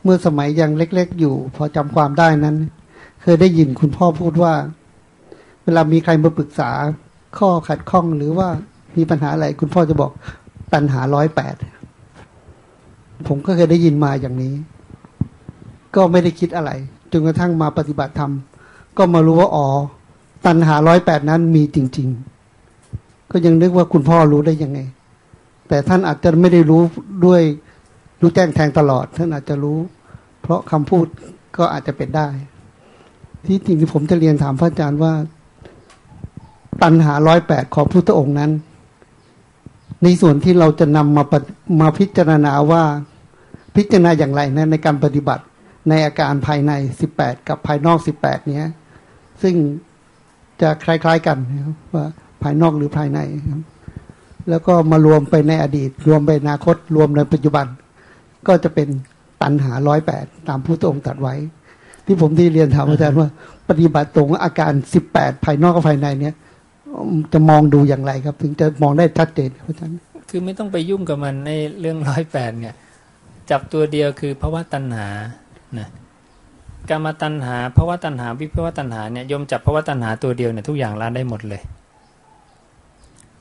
เมื่อสมัยยังเล็ก ๆ อยู่ พอจำความได้นั้น เคยได้ยินคุณพ่อพูดว่า เวลามีใครมาปรึกษาข้อขัดข้องหรือว่ามีปัญหาอะไรคุณพ่อจะบอกตันหาร้อยแปดผมก็เคยได้ยินมาอย่างนี้ ก็ไม่ได้คิดอะไรจนกระทั่งมาปฏิบัติธรรม ก็มารู้ว่าอ๋อตันหาร้อยแปดนั้นมีจริง ๆ ก็ยังนึกว่าคุณพ่อรู้ได้ยังไง แต่ท่านอาจจะไม่ได้รู้ด้วยรู้แจ้งแทงตลอด ท่านอาจจะรู้ เพราะคำพูดก็อาจจะเป็นได้ ที่จริงที่ผมจะเรียนถามพระอาจารย์ว่า ตันหาร้อยแปดของพุทธองค์นั้น ในส่วนที่เราจะนำมามาพิจารณาว่าพิจารณาอย่างไรนะในการปฏิบัติในอาการภายในสิบแปดกับภายนอกสิบแปดเนี้ย ซึ่งจะคล้าย ๆ กันนะครับว่าายนอกหรือภายในครับแล้วก็มารวมไปในอดีต รวมไปอนาคต รวมในปัจจุบัน ก็จะเป็นตันหาร้อยแปดตามพุทธองค์ตรัสไว้ ที่ผมที่เรียนถามอาจารย์ว่า ปฏิบัติตรงอาการสิบแปดภายนอกกับภายในเนี้ยจะมองดูอย่างไรครับ ถึงจะมองได้ชัดเจนครับอาจารย์คือไม่ต้องไปยุ่งกับมันในเรื่องร้อยแปดเนี่ย จับตัวเดียวคือภาวะตัณหานะกรรมตัณหาภาวะตัณหาวิภาวะตัณหาเนี่ยยมจับภาวะตัณหาตัวเดียวเนี่ยทุกอย่างละได้หมดเลย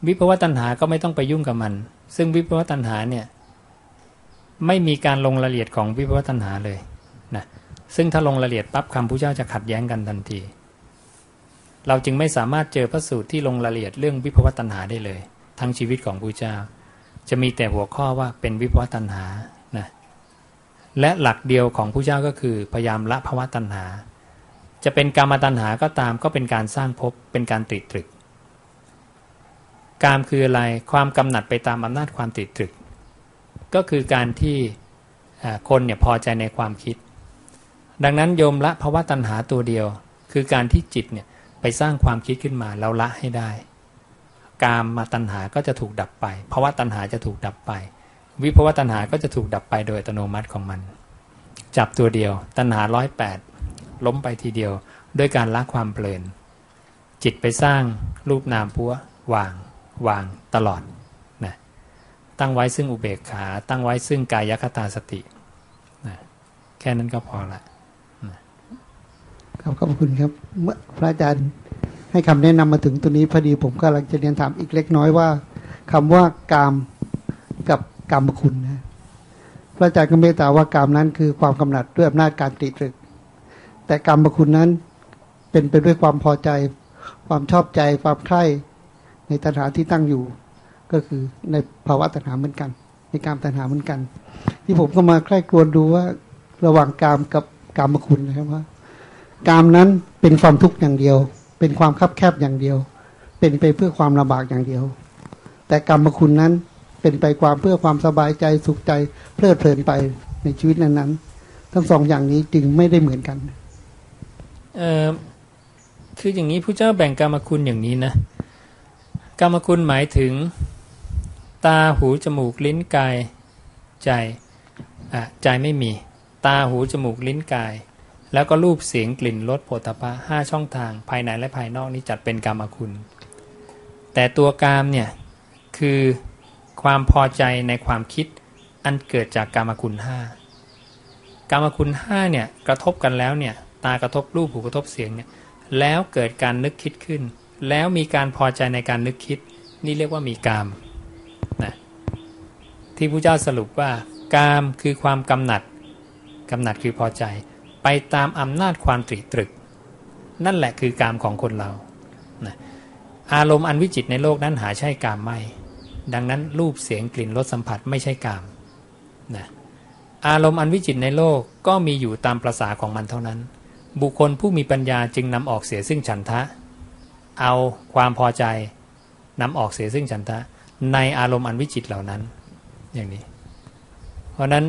วิภวตัณหาก็ไม่ต้องไปยุ่งกับมัน ซึ่งวิภวตัณหาเนี่ยไม่มีการลงรายละเอียดของวิภวตัณหาเลยนะซึ่งถ้าลงรายละเอียดปั๊บคำพุทธเจ้าจะขัดแย้งกันทันที เราจึงไม่สามารถเจอพระสูตรที่ลงรายละเอียดเรื่องวิภวตัณหาได้เลย ทั้งชีวิตของพุทธเจ้า จะมีแต่หัวข้อว่าเป็นวิภวตัณหานะและหลักเดียวของผู้เจ้าก็คือพยายามละภวะตัณหา จะเป็นกรรมตัณหาก็ตามก็เป็นการสร้างภพเป็นการติดตรึก กามคืออะไรความกำหนัดไปตามอำนาจความติดตรึก ก็คือการที่คนเนี่ยพอใจในความคิด ดังนั้นโยมละภาวะตัณหาตัวเดียว คือการที่จิตเนี่ยไปสร้างความคิดขึ้นมาแล้วละให้ได้ กามมาตัณหาก็จะถูกดับไปภาวะตัณหาจะถูกดับไป วิภาวะตัณหาก็จะถูกดับไปโดยอัตโนมัติของมัน จับตัวเดียว ตัณหาร้อยแปดล้มไปทีเดียว ด้วยการละความเพลินจิตไปสร้างรูปนามพัววาง วางตลอดนะตั้งไว้ซึ่งอุเบกขา ตั้งไว้ซึ่งกายคตาสตินะแค่นั้นก็พอละครับขอบคุณครับ เมื่อพระอาจารย์ให้คำแนะนำมาถึงตัวนี้พอดีผมกำลังจะเรียนถามอีกเล็กน้อยว่าคำว่ากามกับกรรมคุณนะพระอาจารย์ก็เมตตาว่ากามนั้นคือความกำหนัดด้วยอำนาจการติดตรึก แต่กรรมคุณนั้นเป็นไปด้วยความพอใจ ความชอบใจ ความใคร่ ในตัณหาที่ตั้งอยู่ ก็คือในภาวะตัณหาเหมือนกัน ในกามตัณหาเหมือนกัน ที่ผมก็มาใคร่ครวญดูว่าระหว่างกามกับกรรมคุณนะครับว่ากามนั้นเป็นความทุกข์อย่างเดียว เป็นความคับแคบอย่างเดียว เป็นไปเพื่อความลำบากอย่างเดียว แต่กรรมคุณนั้นเป็นไปความเพื่อความสบายใจสุขใจ เพลิดเพลินไปในชีวิตนั้นๆทั้งสองอย่างนี้จึงไม่ได้เหมือนกัน เออคืออย่างนี้ผู้เจ้าแบ่งกรรมคุณอย่างนี้นะ กรรมคุณหมายถึง ตาหูจมูกลิ้นกายใจอะใจไม่มี ตาหูจมูกลิ้นกาย แล้วก็รูปเสียงกลิ่นรสโผฏฐัพพะห้าช่องทางภายในและภายนอกนี้จัดเป็นกรรมคุณ แต่ตัวกามเนี่ยคือความพอใจในความคิดอันเกิดจากกรรมคุณห้ากรรมคุณห้าเนี่ยกระทบกันแล้วเนี่ยตากระทบรูปหูกระทบเสียงเนี่ยแล้วเกิดการนึกคิดขึ้น แล้วมีการพอใจในการนึกคิด นี่เรียกว่ามีกามนะที่พระเจ้าสรุปว่ากามคือความกำหนัดกำหนัดคือพอใจ ไปตามอำนาจความตรีตรึก นั่นแหละคือกามของคนเรานะอารมณ์อันวิจิตในโลกนั้นหาใช่กามไม่ ดังนั้นรูปเสียงกลิ่นรสสัมผัสไม่ใช่กามนะอารมณ์อันวิจิตในโลกก็มีอยู่ตามประษาของมันเท่านั้น บุคคลผู้มีปัญญาจึงนำออกเสียซึ่งฉันทะ เอาความพอใจนำออกเสียซึ่งฉันทะ ในอารมณ์อันวิจิตเหล่านั้น อย่างนี้ เพราะนั้น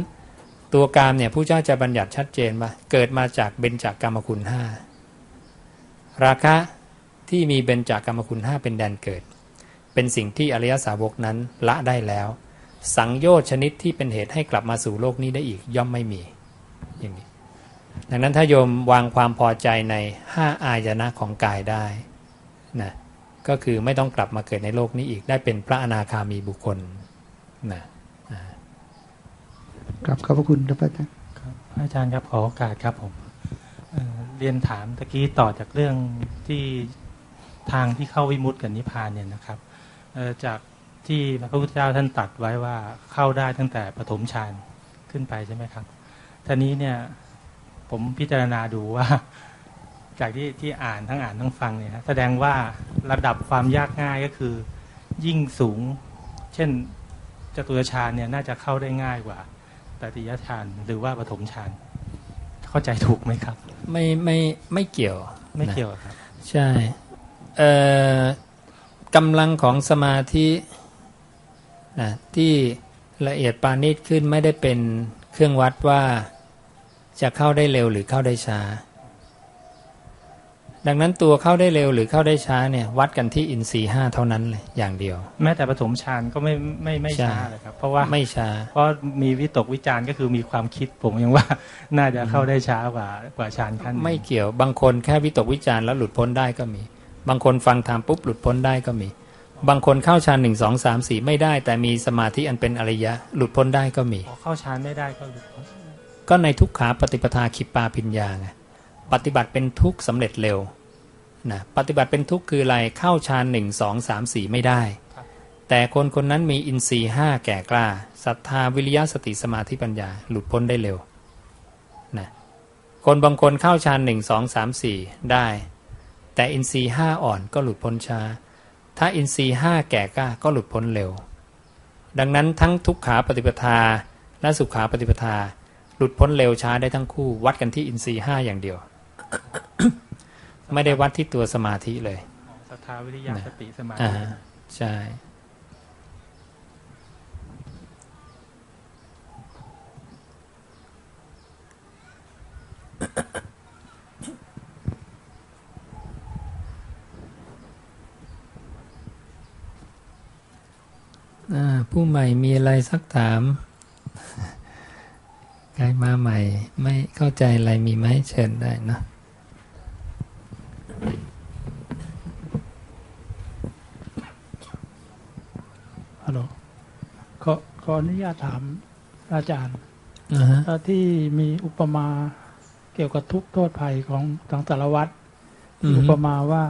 ตัวกามเนี่ยผู้เจ้าจะบัญญัติชัดเจนว่าเกิดมาจากเบญจากกรรมคุณห้าราคะที่มีเบญจากกรรมคุณห้าเป็นแดนเกิด เป็นสิ่งที่อริยสาวกนั้นละได้แล้ว สังโยชน์ชนิดที่เป็นเหตุให้กลับมาสู่โลกนี้ได้อีกย่อมไม่มีอย่างนี้ดังนั้นถ้าโยมวางความพอใจในห้าอายนะของกายได้ นะก็คือไม่ต้องกลับมาเกิดในโลกนี้อีกได้เป็นพระอนาคามีบุคคลนะครับขอบพระคุณครับอาจารย์ครับอาจารย์ครับขอโอกาสครับผมเอ่อเรียนถามตะกี้ต่อจากเรื่องที่ทางที่เข้าวิมุตติกับนิพพานเนี่ยนะครับเอ่อจากที่พระพุทธเจ้าท่านตรัดไว้ว่าเข้าได้ตั้งแต่ปฐมฌานขึ้นไปใช่ไหมครับทีนี้เนี่ยผมพิจารณาดูว่า จากที่ที่อ่านทั้งอ่านทั้งฟังเนี่ยนะแสดงว่าระดับความยากง่ายก็คือ ยิ่งสูง เช่นจตุรฌานเนี่ยน่าจะเข้าได้ง่ายกว่าตติยฌานหรือว่าปฐมฌานเข้าใจถูกไหมครับ ไม่ไม่ไม่เกี่ยวไม่เกี่ยวนะครับ ใช่เอ่อกำลังของสมาธินะที่ละเอียดปานิชขึ้นไม่ได้เป็นเครื่องวัดว่าจะเข้าได้เร็วหรือเข้าได้ช้า ดังนั้นตัวเข้าได้เร็วหรือเข้าได้ช้าเนี่ยวัดกันที่อินทรีย์ห้าเท่านั้นเลยอย่างเดียว แม้แต่ปฐมฌานก็ไม่ไม่ไม่ใช่ช้าเลยครับเพราะว่าไม่ช้า เพราะมีวิตกวิจารณ์ก็คือมีความคิดผมยังว่าน่าจะเข้าได้ช้ากว่ากว่าฌานขั้นหนึ่งไม่เกี่ยวบางคนแค่วิตกวิจารณ์แล้วหลุดพ้นได้ก็มี บางคนฟังธรรมปุ๊บหลุดพ้นได้ก็มี บางคนเข้าฌานหนึ่งสองสามสี่ไม่ได้ แต่มีสมาธิอันเป็นอริยะ หลุดพ้นได้ก็มีพอเข้าฌานไม่ได้ก็หลุดพ้นก็ในทุกขาปฏิปทาขิปปาพิญญาไงปฏิบัติเป็นทุกข์สำเร็จเร็ว นะปฏิบัติเป็นทุกข์คืออะไรเข้าฌานหนึ่งสองสามสี่ไม่ได้ แต่คนคนนั้นมีอินทรีย์ห้าแก่กล้าศรัทธาวิริยะสติสมาธิปัญญาหลุดพ้นได้เร็วนะคนบางคนเข้าฌานหนึ่งสองสามสี่ได้ แต่อินทรีย์ห้าอ่อนก็หลุดพ้นช้า ถ้าอินทรีย์ห้าแก่กล้าก็หลุดพ้นเร็ว ดังนั้นทั้งทุกขาปฏิปทาและสุขาปฏิปทา หลุดพ้นเร็วช้าได้ทั้งคู่ วัดกันที่อินทรีย์ห้าอย่างเดียว ไม่ได้วัดที่ตัวสมาธิเลยศรัทธาวิริยะสติสมาธิอ่าใช่อ่าผู้ใหม่มีอะไรสักถามใครมาใหม่ ไม่เข้าใจอะไรมีไหมเชิญได้นะ ฮัลโหลขอขออนุญาตถามอาจารย์อ่าฮะเอ่อที่มีอุปมาเกี่ยวกับทุกข์โทษภัยของสังสารวัตรอือฮึอุปมาว่า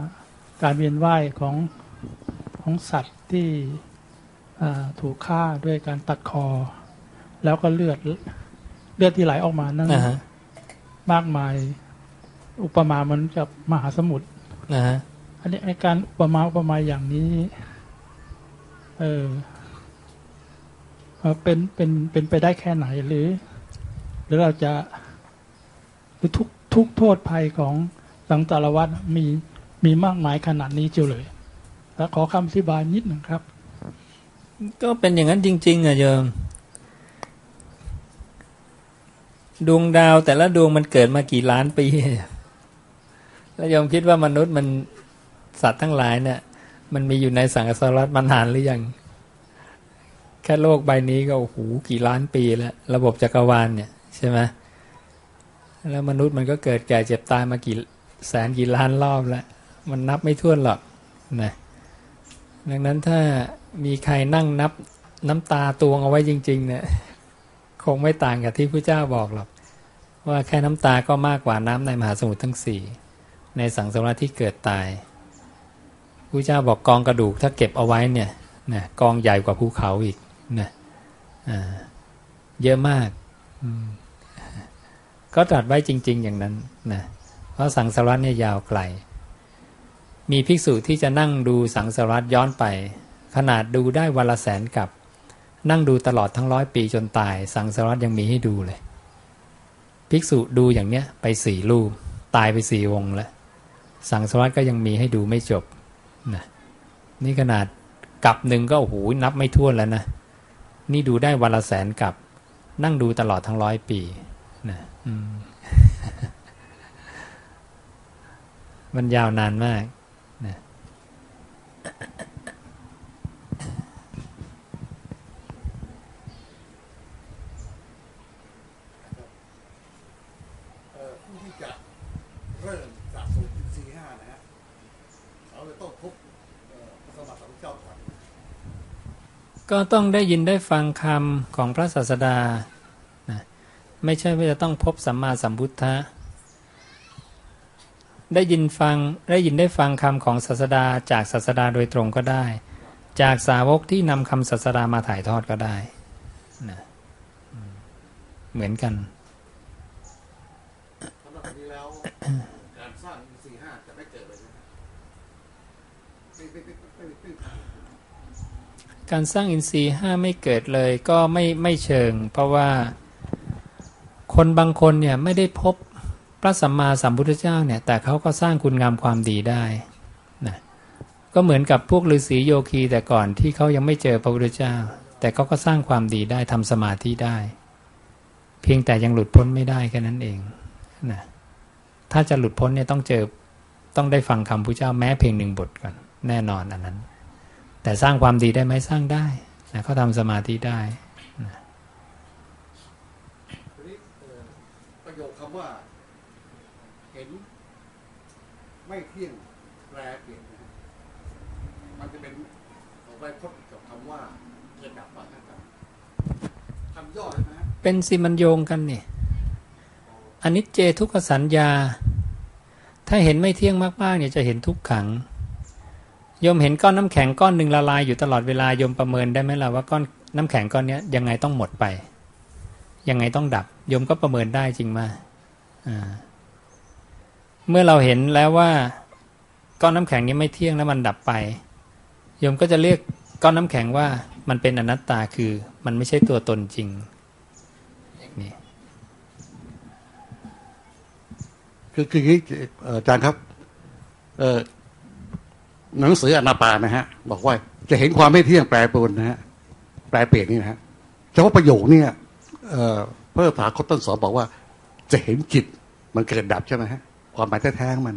การเวียนว่ายของของสัตว์ที่อ่าถูกฆ่าด้วยการตัดคอ แล้วก็เลือดเลือดที่ไหลออกมานั้นอ่าฮะมากมาย อุปมามันกับมหาสมุทรอ่าฮะอันนี้ไอการอุปมาอุปไมยอย่างนี้ เออเอ่อเป็นเป็นเป็นไปได้แค่ไหนหรือ หรือเราจะหรือทุกทุกโทษภัยของสังสารวัตรมีมีมากมายขนาดนี้เจียวเลย แล้วขอคำอธิบายนิดหนึ่งครับ ก็เป็นอย่างนั้นจริง ๆอะโยมดวงดาวแต่ละดวงมันเกิดมากี่ล้านปี แล้วโยมคิดว่ามนุษย์มันสัตว์ทั้งหลายเนี่ย มันมีอยู่ในสังสารวัฏมานานหรือยัง แค่โลกใบนี้ก็โอ้โหกี่ล้านปีแล้ว ระบบจักรวาลเนี่ยใช่ไหมแล้วมนุษย์มันก็เกิดแก่เจ็บตายมากี่แสนกี่ล้านรอบแล้ว มันนับไม่ถ้วนหรอกนะดังนั้นถ้ามีใครนั่งนับน้ำตาตวงเอาไว้จริง ๆ เนี่ย คงไม่ต่างกับที่พระเจ้าบอกหรอกว่าแค่น้ำตาก็มากกว่าน้ำในมหาสมุทรทั้งสี่ ในสังสารวัฏที่เกิดตายพระเจ้าบอกกองกระดูกถ้าเก็บเอาไว้เนี่ยนะกองใหญ่กว่าภูเขาอีกนะอ่าเยอะมาก ก็ตรัสไว้จริง ๆ อย่างนั้นนะเพราะสังสารวัฏเนี่ยยาวไกล มีภิกษุที่จะนั่งดูสังสารวัฏย้อนไป ขนาดดูได้วันละแสนกับ นั่งดูตลอดทั้งร้อยปีจนตาย สังสารวัฏยังมีให้ดูเลย ภิกษุดูอย่างเนี้ยไปสี่รูป ตายไปสี่วงแล้ว สังสารวัตก็ยังมีให้ดูไม่จบนะนี่ขนาดกับหนึ่งก็โอ้โหนับไม่ถ้วนแล้วนะ นี่ดูได้วันละแสนกับ นั่งดูตลอดทั้งร้อยปีนะมมันยาวนานมากนะ ผู้ที่จะเริ่มสะสมอินทรีย์ห้านะฮะเขาจะต้องพบเอ่อพระสมมาสัมพุทธเจ้าก่อน ก็ต้องได้ยินได้ฟังคำของพระศาสดานะไม่ใช่ว่าจะต้องพบสัมมาสัมพุทธะได้ยินฟังได้ยินได้ฟังคำของศาสดาจากศาสดาโดยตรงก็ได้ จากสาวกที่นำคำศาสดามาถ่ายทอดก็ได้นะเหมือนกันสำหรับนี้แล้ว การสร้างสี่ห้าจะไม่เกิดเลยนะไม่ไม่ไม่ไม่ไม่ไม่ การสร้างอินทรีย์ห้าไม่เกิดเลยก็ไม่ไม่เชิง เพราะว่าคนบางคนเนี่ยไม่ได้พบพระสัมมาสัมพุทธเจ้าเนี่ยแต่เขาก็สร้างคุณงามความดีได้นะก็เหมือนกับพวกฤาษีโยคีแต่ก่อนที่เขายังไม่เจอพระพุทธเจ้า แต่เขาก็สร้างความดีได้ทำสมาธิได้ เพียงแต่ยังหลุดพ้นไม่ได้แค่นั้นเองนะถ้าจะหลุดพ้นเนี่ยต้องเจอต้องได้ฟังคำพระเจ้าแม้เพียงหนึ่งบทก่อนแน่นอนอันนั้น แต่สร้างความดีได้ไหมสร้างได้นะเขาทำสมาธิได้นะทีนี้เอ่อประโยคคำว่า เห็น ไม่เที่ยงแปรเปลี่ยนนะฮะมันจะเป็นเอาไปพบกับคำว่าเกิดดับมาครับคำย่อใช่ไหมฮะเป็นสิมันโยงกันนี่อันนี้เจทุกขสัญญา ถ้าเห็นไม่เที่ยงมากๆเนี่ยจะเห็นทุกขัง โยมเห็นก้อนน้ำแข็งก้อนหนึ่งละลายอยู่ตลอดเวลาโยมประเมินได้ไหมล่ะว่าก้อนน้ำแข็งก้อนนี้ยังไงต้องหมดไป ยังไงต้องดับโยมก็ประเมินได้จริงมาเมื่อเราเห็นแล้วว่าก้อนน้ำแข็งนี้ไม่เที่ยงแล้วมันดับไปโยมก็จะเรียกก้อนน้ำแข็งว่ามันเป็นอนัตตาคือมันไม่ใช่ตัวตนจริงนี้คือคืออย่างนี้อาจารย์ครับ หนังสืออนาปานนะฮะ บอกว่าจะเห็นความไม่เที่ยงแปรปรวนนะฮะแปรเปลี่ยนนี่นะฮะเฉพาะประโยคเนี่ยเอ่อพระถาคตต้นสอนบอกว่า จะเห็นจิตมันเกิดดับใช่ไหมฮะความหมายแท้ๆของมัน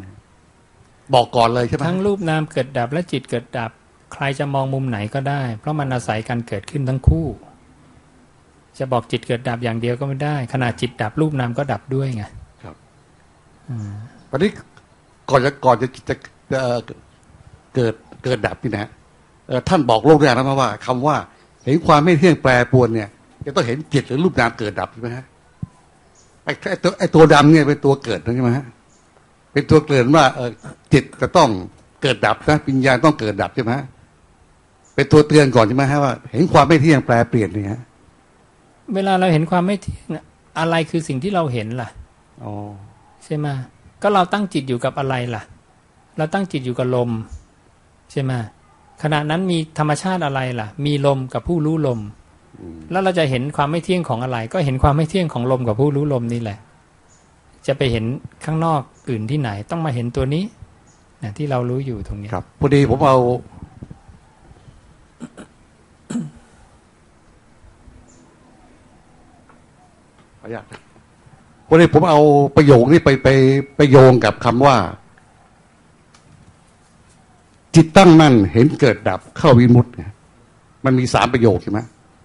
บอกก่อนเลยใช่ไหมทั้งรูปนามเกิดดับและจิตเกิดดับ ใครจะมองมุมไหนก็ได้ เพราะมันอาศัยการเกิดขึ้นทั้งคู่ จะบอกจิตเกิดดับอย่างเดียวก็ไม่ได้ ขณะจิตดับรูปนามก็ดับด้วยไงครับอืมวันนี้ก่อนจะก่อนจะจะจะ เอ่อเกิดเกิดดับนี่นะฮะเอ่อท่านบอกโลกด้วยนะว่าคำว่า เห็นความไม่เที่ยงแปรปรวนเนี่ยจะต้องเห็นจิตหรือรูปนามเกิดดับใช่ไหมฮะไอ้ไอ้ตัวไอ้ตัวดำเนี่ยเป็นตัวเกิดนะใช่ไหมฮะเป็นตัวเกิดว่าเออจิตจะต้องเกิดดับนะปัญญาณต้องเกิดดับใช่ไหมฮะเป็นตัวเตือนก่อนใช่ไหมฮะว่า เห็นความไม่เที่ยงแปรเปลี่ยนเนี่ยฮะเวลาเราเห็นความไม่เที่ยงอะอะไรคือสิ่งที่เราเห็นล่ะอ๋อใช่ไหมก็เราตั้งจิตอยู่กับอะไรล่ะ เราตั้งจิตอยู่กับลม ใช่ไหมขณะนั้นมีธรรมชาติอะไรล่ะ มีลมกับผู้รู้ลมอืมแล้วเราจะเห็นความไม่เที่ยงของอะไร ก็เห็นความไม่เที่ยงของลมกับผู้รู้ลมนี่แหละ จะไปเห็นข้างนอกอื่นที่ไหน ต้องมาเห็นตัวนี้นะที่เรารู้อยู่ตรงเนี้ยครับพอดีผมเอาขออนุญาตนะพอดีผมเอาประโยคนี้ไปไปไปโยงกับคำว่า จิตตั้งมั่นเห็นเกิดดับเข้าวิมุตติเนี่ยมันมีสามประโยคใช่ไหม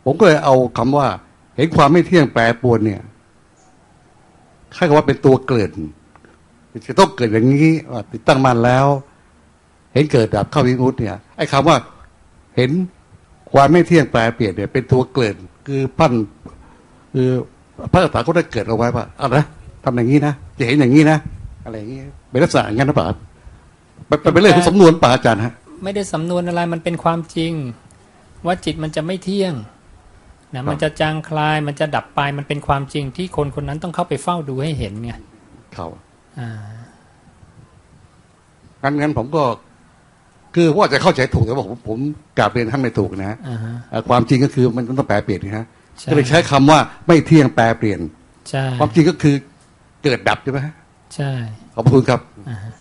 ผมก็เลยเอาคำว่า เห็นความไม่เที่ยงแปรปรวนเนี่ยค่ากับว่าเป็นตัวเกิดจะต้องเกิดอย่างนี้ว่าติดตั้งมันแล้ว เห็นเกิดดับเข้าวิมุตติเนี่ยไอ้คำว่าเห็นความไม่เที่ยงแปรเปลี่ยนเนี่ย เป็นตัวเกิดคือปั้นคือพระตถาคตได้เกิดเอาไว้ว่าเอานะทำอย่างนี้นะจะเห็นอย่างนี้นะอะไรอย่างนี้เป็นลักษณะอย่างนั้นหรือเปล่า เป็นเป็นเรื่องของสำนวนป่าอาจารย์ฮะ ไม่ได้สำนวนอะไรมันเป็นความจริง ว่าจิตมันจะไม่เที่ยงนะมันจะจางคลายมันจะดับไปมันเป็นความจริงที่คนคนนั้นต้องเข้าไปเฝ้าดูให้เห็นไงเขาอ่างั้นงั้นผมก็ คือว่าจะเข้าใจถูกแต่ว่าผมผมกราบเรียนท่านไม่ถูกนะฮะอ่าฮะเอ่อความจริงก็คือมันต้องแปลเปลี่ยนนะฮะใช่ก็เลยใช้คำว่าไม่เที่ยงแปลเปลี่ยนใช่ความจริงก็คือเกิดดับใช่ไหมฮะใช่ขอบพระคุณครับอ่าฮะ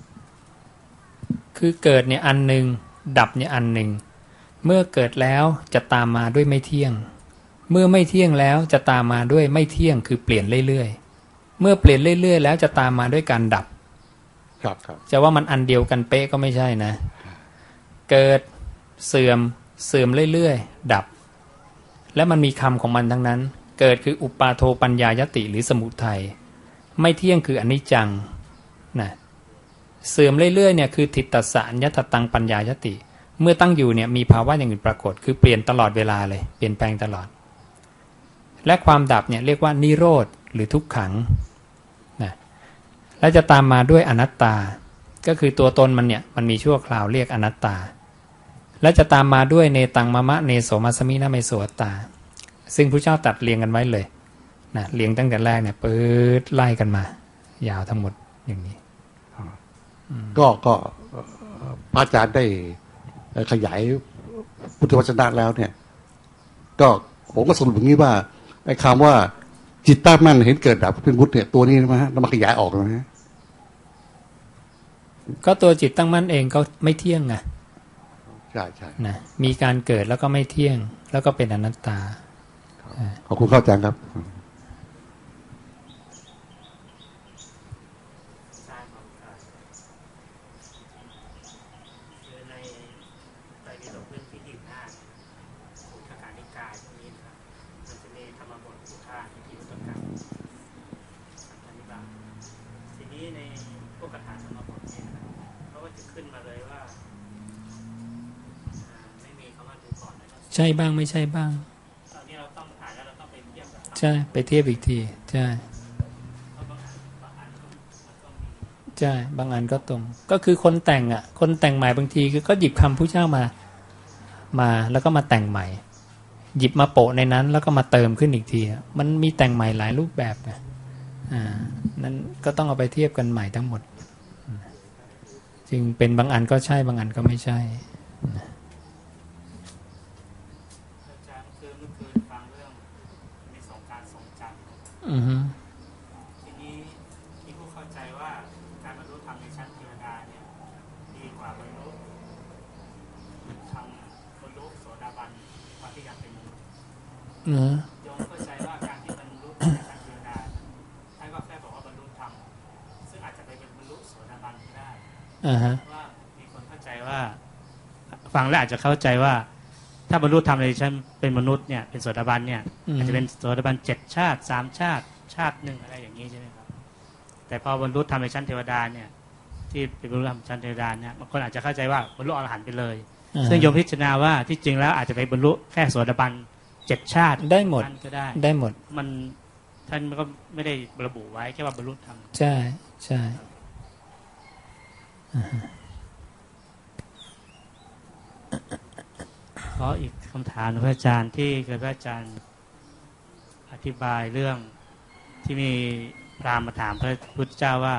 คือเกิดเนี่ยอันหนึ่งดับเนี่ยอันหนึ่งเมื่อเกิดแล้วจะตามมาด้วยไม่เที่ยง เมื่อไม่เที่ยงแล้วจะตามมาด้วยไม่เที่ยงคือเปลี่ยนเรื่อยๆ เมื่อเปลี่ยนเรื่อยๆ แล้วจะตามมาด้วยการดับ ครับครับจะว่ามันอันเดียวกันเป๊ะก็ไม่ใช่นะ เกิดเสื่อมเสื่อมเรื่อยๆ ดับ และมันมีคำของมันทั้งนั้น เกิดคืออุปาโทปัญญายติหรือสมุทัยไม่เที่ยงคืออนิจจังนะ เสื่อมเรื่อยๆเนี่ยคือทิฏฐสารยตตังปัญญายติ เมื่อตั้งอยู่เนี่ยมีภาวะอย่างอื่นปรากฏ คือเปลี่ยนตลอดเวลาเลย เปลี่ยนแปลงตลอด และความดับเนี่ยเรียกว่านิโรธหรือทุกขังนะแล้วจะตามมาด้วยอนัตตา ก็คือตัวตนมันเนี่ยมันมีชั่วคราวเรียกอนัตตา และจะตามมาด้วยเนตังมะมะเนโสมัสมินาเมโสตา ซึ่งพระเจ้าตัดเรียงกันไว้เลยนะเรียงตั้งแต่แรกเนี่ยเปิดไล่กันมา ยาวทั้งหมดอย่างนี้ ก็ก็พระอาจารย์ได้ขยายพุทธวจนะแล้วเนี่ย ก็ผมก็สรุปอย่างนี้ว่าไอ้คำว่าจิตตั้งมั่นเห็นเกิดดับเป็นพุทธเนี่ยตัวนี้นะฮะเรามาขยายออกนะฮะก็ตัวจิตตั้งมั่นเองก็ไม่เที่ยงไงใช่ใช่นะมีการเกิดแล้วก็ไม่เที่ยง แล้วก็เป็นอนัตตาขอบคุณเข้าใจารย์ครับ คือในไตรปิฎกเรื่องที่ยี่สิบห้าสุทธการนิกายตรงนี้นะครับมันจะมีธรรมบทสุทาที่อุตกรรมสันนิบาตทีนี้ในพวกคาถาธรรมบทเนี่ยนะครับเขาก็จะขึ้นมาเลยว่าอ่าไม่มีคำว่าดูก่อนนะครับ ใช่บ้างไม่ใช่บ้างตอนนี้เราต้องอ่านแล้วเราต้องไปเทียบกับใช่ไปเทียบอีกทีใช่เพราะบางอันบางอันก็มันก็มีใช่บางอันก็ตรง ก็คือคนแต่งอะ คนแต่งใหม่บางทีคือก็หยิบคำผู้เจ้ามามาแล้วก็มาแต่งใหม่ หยิบมาโปะในนั้น แล้วก็มาเติมขึ้นอีกทีอะมันมีแต่งใหม่หลายรูปแบบนะอ่านั้นก็ต้องเอาไปเทียบกันใหม่ทั้งหมด จึงเป็นบางอันก็ใช่บางอันก็ไม่ใช่อาจารย์คือเมื่อคืนฟังเรื่องมีสองการทรงจำ อือฮึ ทีนี้ที่ผู้เข้าใจว่าการบรรลุธรรมในชั้นเทวดาเนี่ยดีกว่าบรรลุธรรมบรรลุโสดาบันกว่าที่อยากเป็นมนุษย์เนอะโยมเข้าใจว่าการที่บรรลุในชั้นเทวดาท่านก็แค่บอกว่าบรรลุธรรมซึ่งอาจจะไปเป็นบรรลุโสดาบันก็ได้อ่าฮะว่ามีคนเข้าใจว่า ฟังแล้วอาจจะเข้าใจว่า ถ้าบรรลุธรรมในชั้นเป็นมนุษย์เนี่ยเป็นโสดาบันเนี่ยอืมอาจจะเป็นโสดาบันเจ็ดชาติสามชาติชาติหนึ่งอะไรอย่างนี้ใช่ไหมครับ แต่พอบรรลุธรรมในชั้นเทวดาเนี่ย ที่เป็นบรรลุธรรมชั้นเทวดาเนี่ยบางคนอาจจะเข้าใจว่าบรรลุอรหันต์ไปเลยอ่าฮะซึ่งโยมพิจารณาว่าที่จริงแล้วอาจจะไปบรรลุแค่โสดาบันเจ็ดชาติได้หมดนั่นก็ได้ได้หมดมันท่านก็ไม่ได้ระบุไว้แค่ว่าบรรลุธรรมใช่ใช่อ่าฮะ ขออีกคำถามพระอาจารย์ที่เคยพระอาจารย์อธิบายเรื่องที่มีพราหมณ์มาถามพระพุทธเจ้าว่า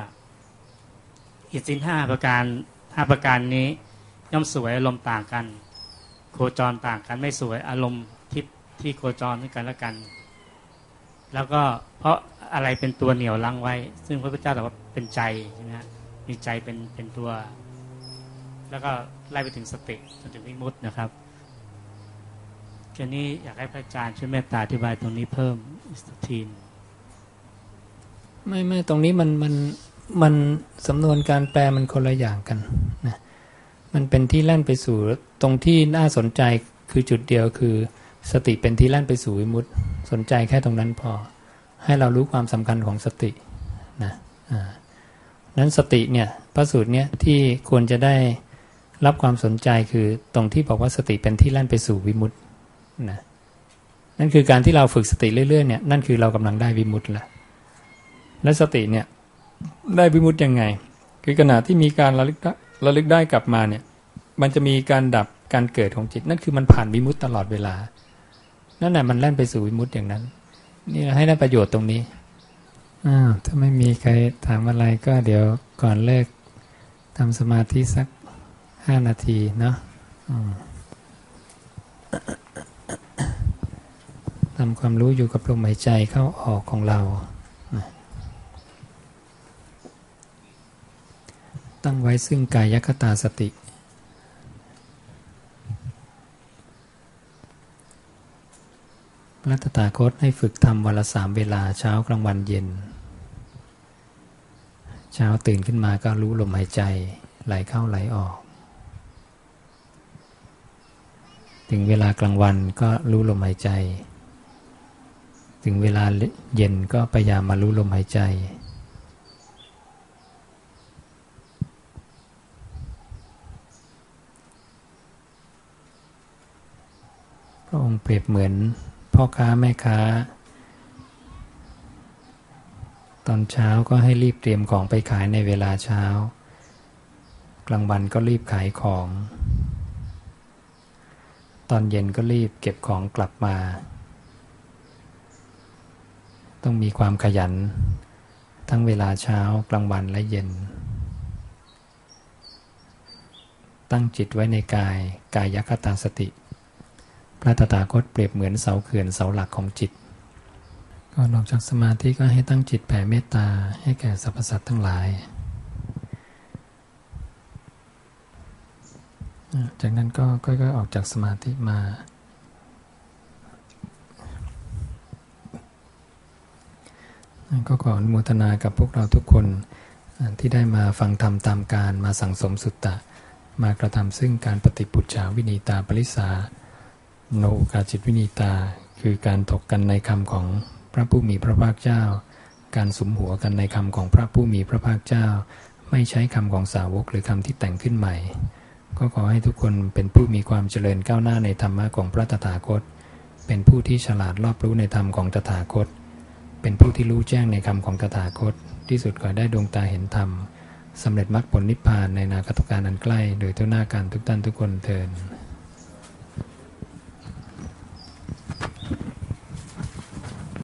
อิสินห้าประการห้าประการนี้ ย่อมสวยอารมณ์ต่างกัน โคจรต่างกันไม่สวยอารมณ์ทิพที่โคจรด้วยกันและกัน แล้วก็เพราะอะไรเป็นตัวเหนี่ยวลังไว้ ซึ่งพระพุทธเจ้าบอกว่าเป็นใจใช่ไหมฮะมีใจเป็นเป็นตัว แล้วก็ไล่ไปถึงสติจนถึงวิมุตตินะครับ ทีนี้อยากให้พระอาจารย์ช่วยเมตตาอธิบายตรงนี้เพิ่มอีกสักทีนไม่ไม่ตรงนี้มันมันมันสำนวนการแปลมันคนละอย่างกันนะมันเป็นที่แล่นไปสู่ตรงที่น่าสนใจคือจุดเดียวคือ สติเป็นที่แล่นไปสู่วิมุตติสนใจแค่ตรงนั้นพอ ให้เรารู้ความสำคัญของสตินะอ่านั้นสติเนี่ยพระสูตรเนี่ยที่ควรจะได้รับความสนใจคือตรงที่บอกว่าสติเป็นที่แล่นไปสู่วิมุตติ นะนั่นคือการที่เราฝึกสติเรื่อยๆเนี่ยนั่นคือเรากำลังได้วิมุตติแล้วและสติเนี่ยได้วิมุตติยังไง คือขณะที่มีการระลึกระลึกได้กลับมาเนี่ยมันจะมีการดับการเกิดของจิต นั่นคือมันผ่านวิมุตติตลอดเวลา นั่นแหละมันแล่นไปสู่วิมุตติอย่างนั้น นี่ให้ได้ประโยชน์ตรงนี้อ้าวถ้าไม่มีใครถามอะไรก็เดี๋ยวก่อนเลิกทำสมาธิสักห้านาทีเนาะ ทำความรู้อยู่กับลมหายใจเข้าออกของเรา ตั้งไว้ซึ่งกายคตาสติ พระตถาคตให้ฝึกทำวันละสามเวลาเช้ากลางวันเย็น เช้าตื่นขึ้นมาก็รู้ลมหายใจไหลเข้าไหลออก ถึงเวลากลางวันก็รู้ลมหายใจ ถึงเวลาเย็นก็พยายามมารู้ลมหายใจ พระองค์เปรียบเหมือนพ่อค้าแม่ค้า ตอนเช้าก็ให้รีบเตรียมของไปขายในเวลาเช้า กลางวันก็รีบขายของ ตอนเย็นก็รีบเก็บของกลับมา ต้องมีความขยัน ทั้งเวลาเช้ากลางวันและเย็น ตั้งจิตไว้ในกายกายคตาสติ พระตถาคตเปรียบเหมือนเสาเขื่อนเสาหลักของจิตก่อนออกจากสมาธิก็ให้ตั้งจิตแผ่เมตตาให้แก่สรรพสัตว์ทั้งหลาย จากนั้นก็ค่อยๆออกจากสมาธิมา ก็ขออนุโมทนากับพวกเราทุกคนที่ได้มาฟังธรรมตามการมาสั่งสมสุตตะ มากระทำซึ่งการปฏิปุจฉาวินีตาปริสาโนกาจิตวินีตา คือการถกกันในคำของพระผู้มีพระภาคเจ้า การสมหัวกันในคำของพระผู้มีพระภาคเจ้า ไม่ใช้คำของสาวกหรือคำที่แต่งขึ้นใหม่ ก็ขอให้ทุกคนเป็นผู้มีความเจริญก้าวหน้าในธรรมะของพระตถาคต เป็นผู้ที่ฉลาดรอบรู้ในธรรมของตถาคต เป็นผู้ที่รู้แจ้งในคำของตถาคต ที่สุดก็ได้ดวงตาเห็นธรรมสำเร็จมรรคผลนิพพานในนาคตการอันใกล้ โดยทุกหน้าการทุกท่านทุกคนเทิน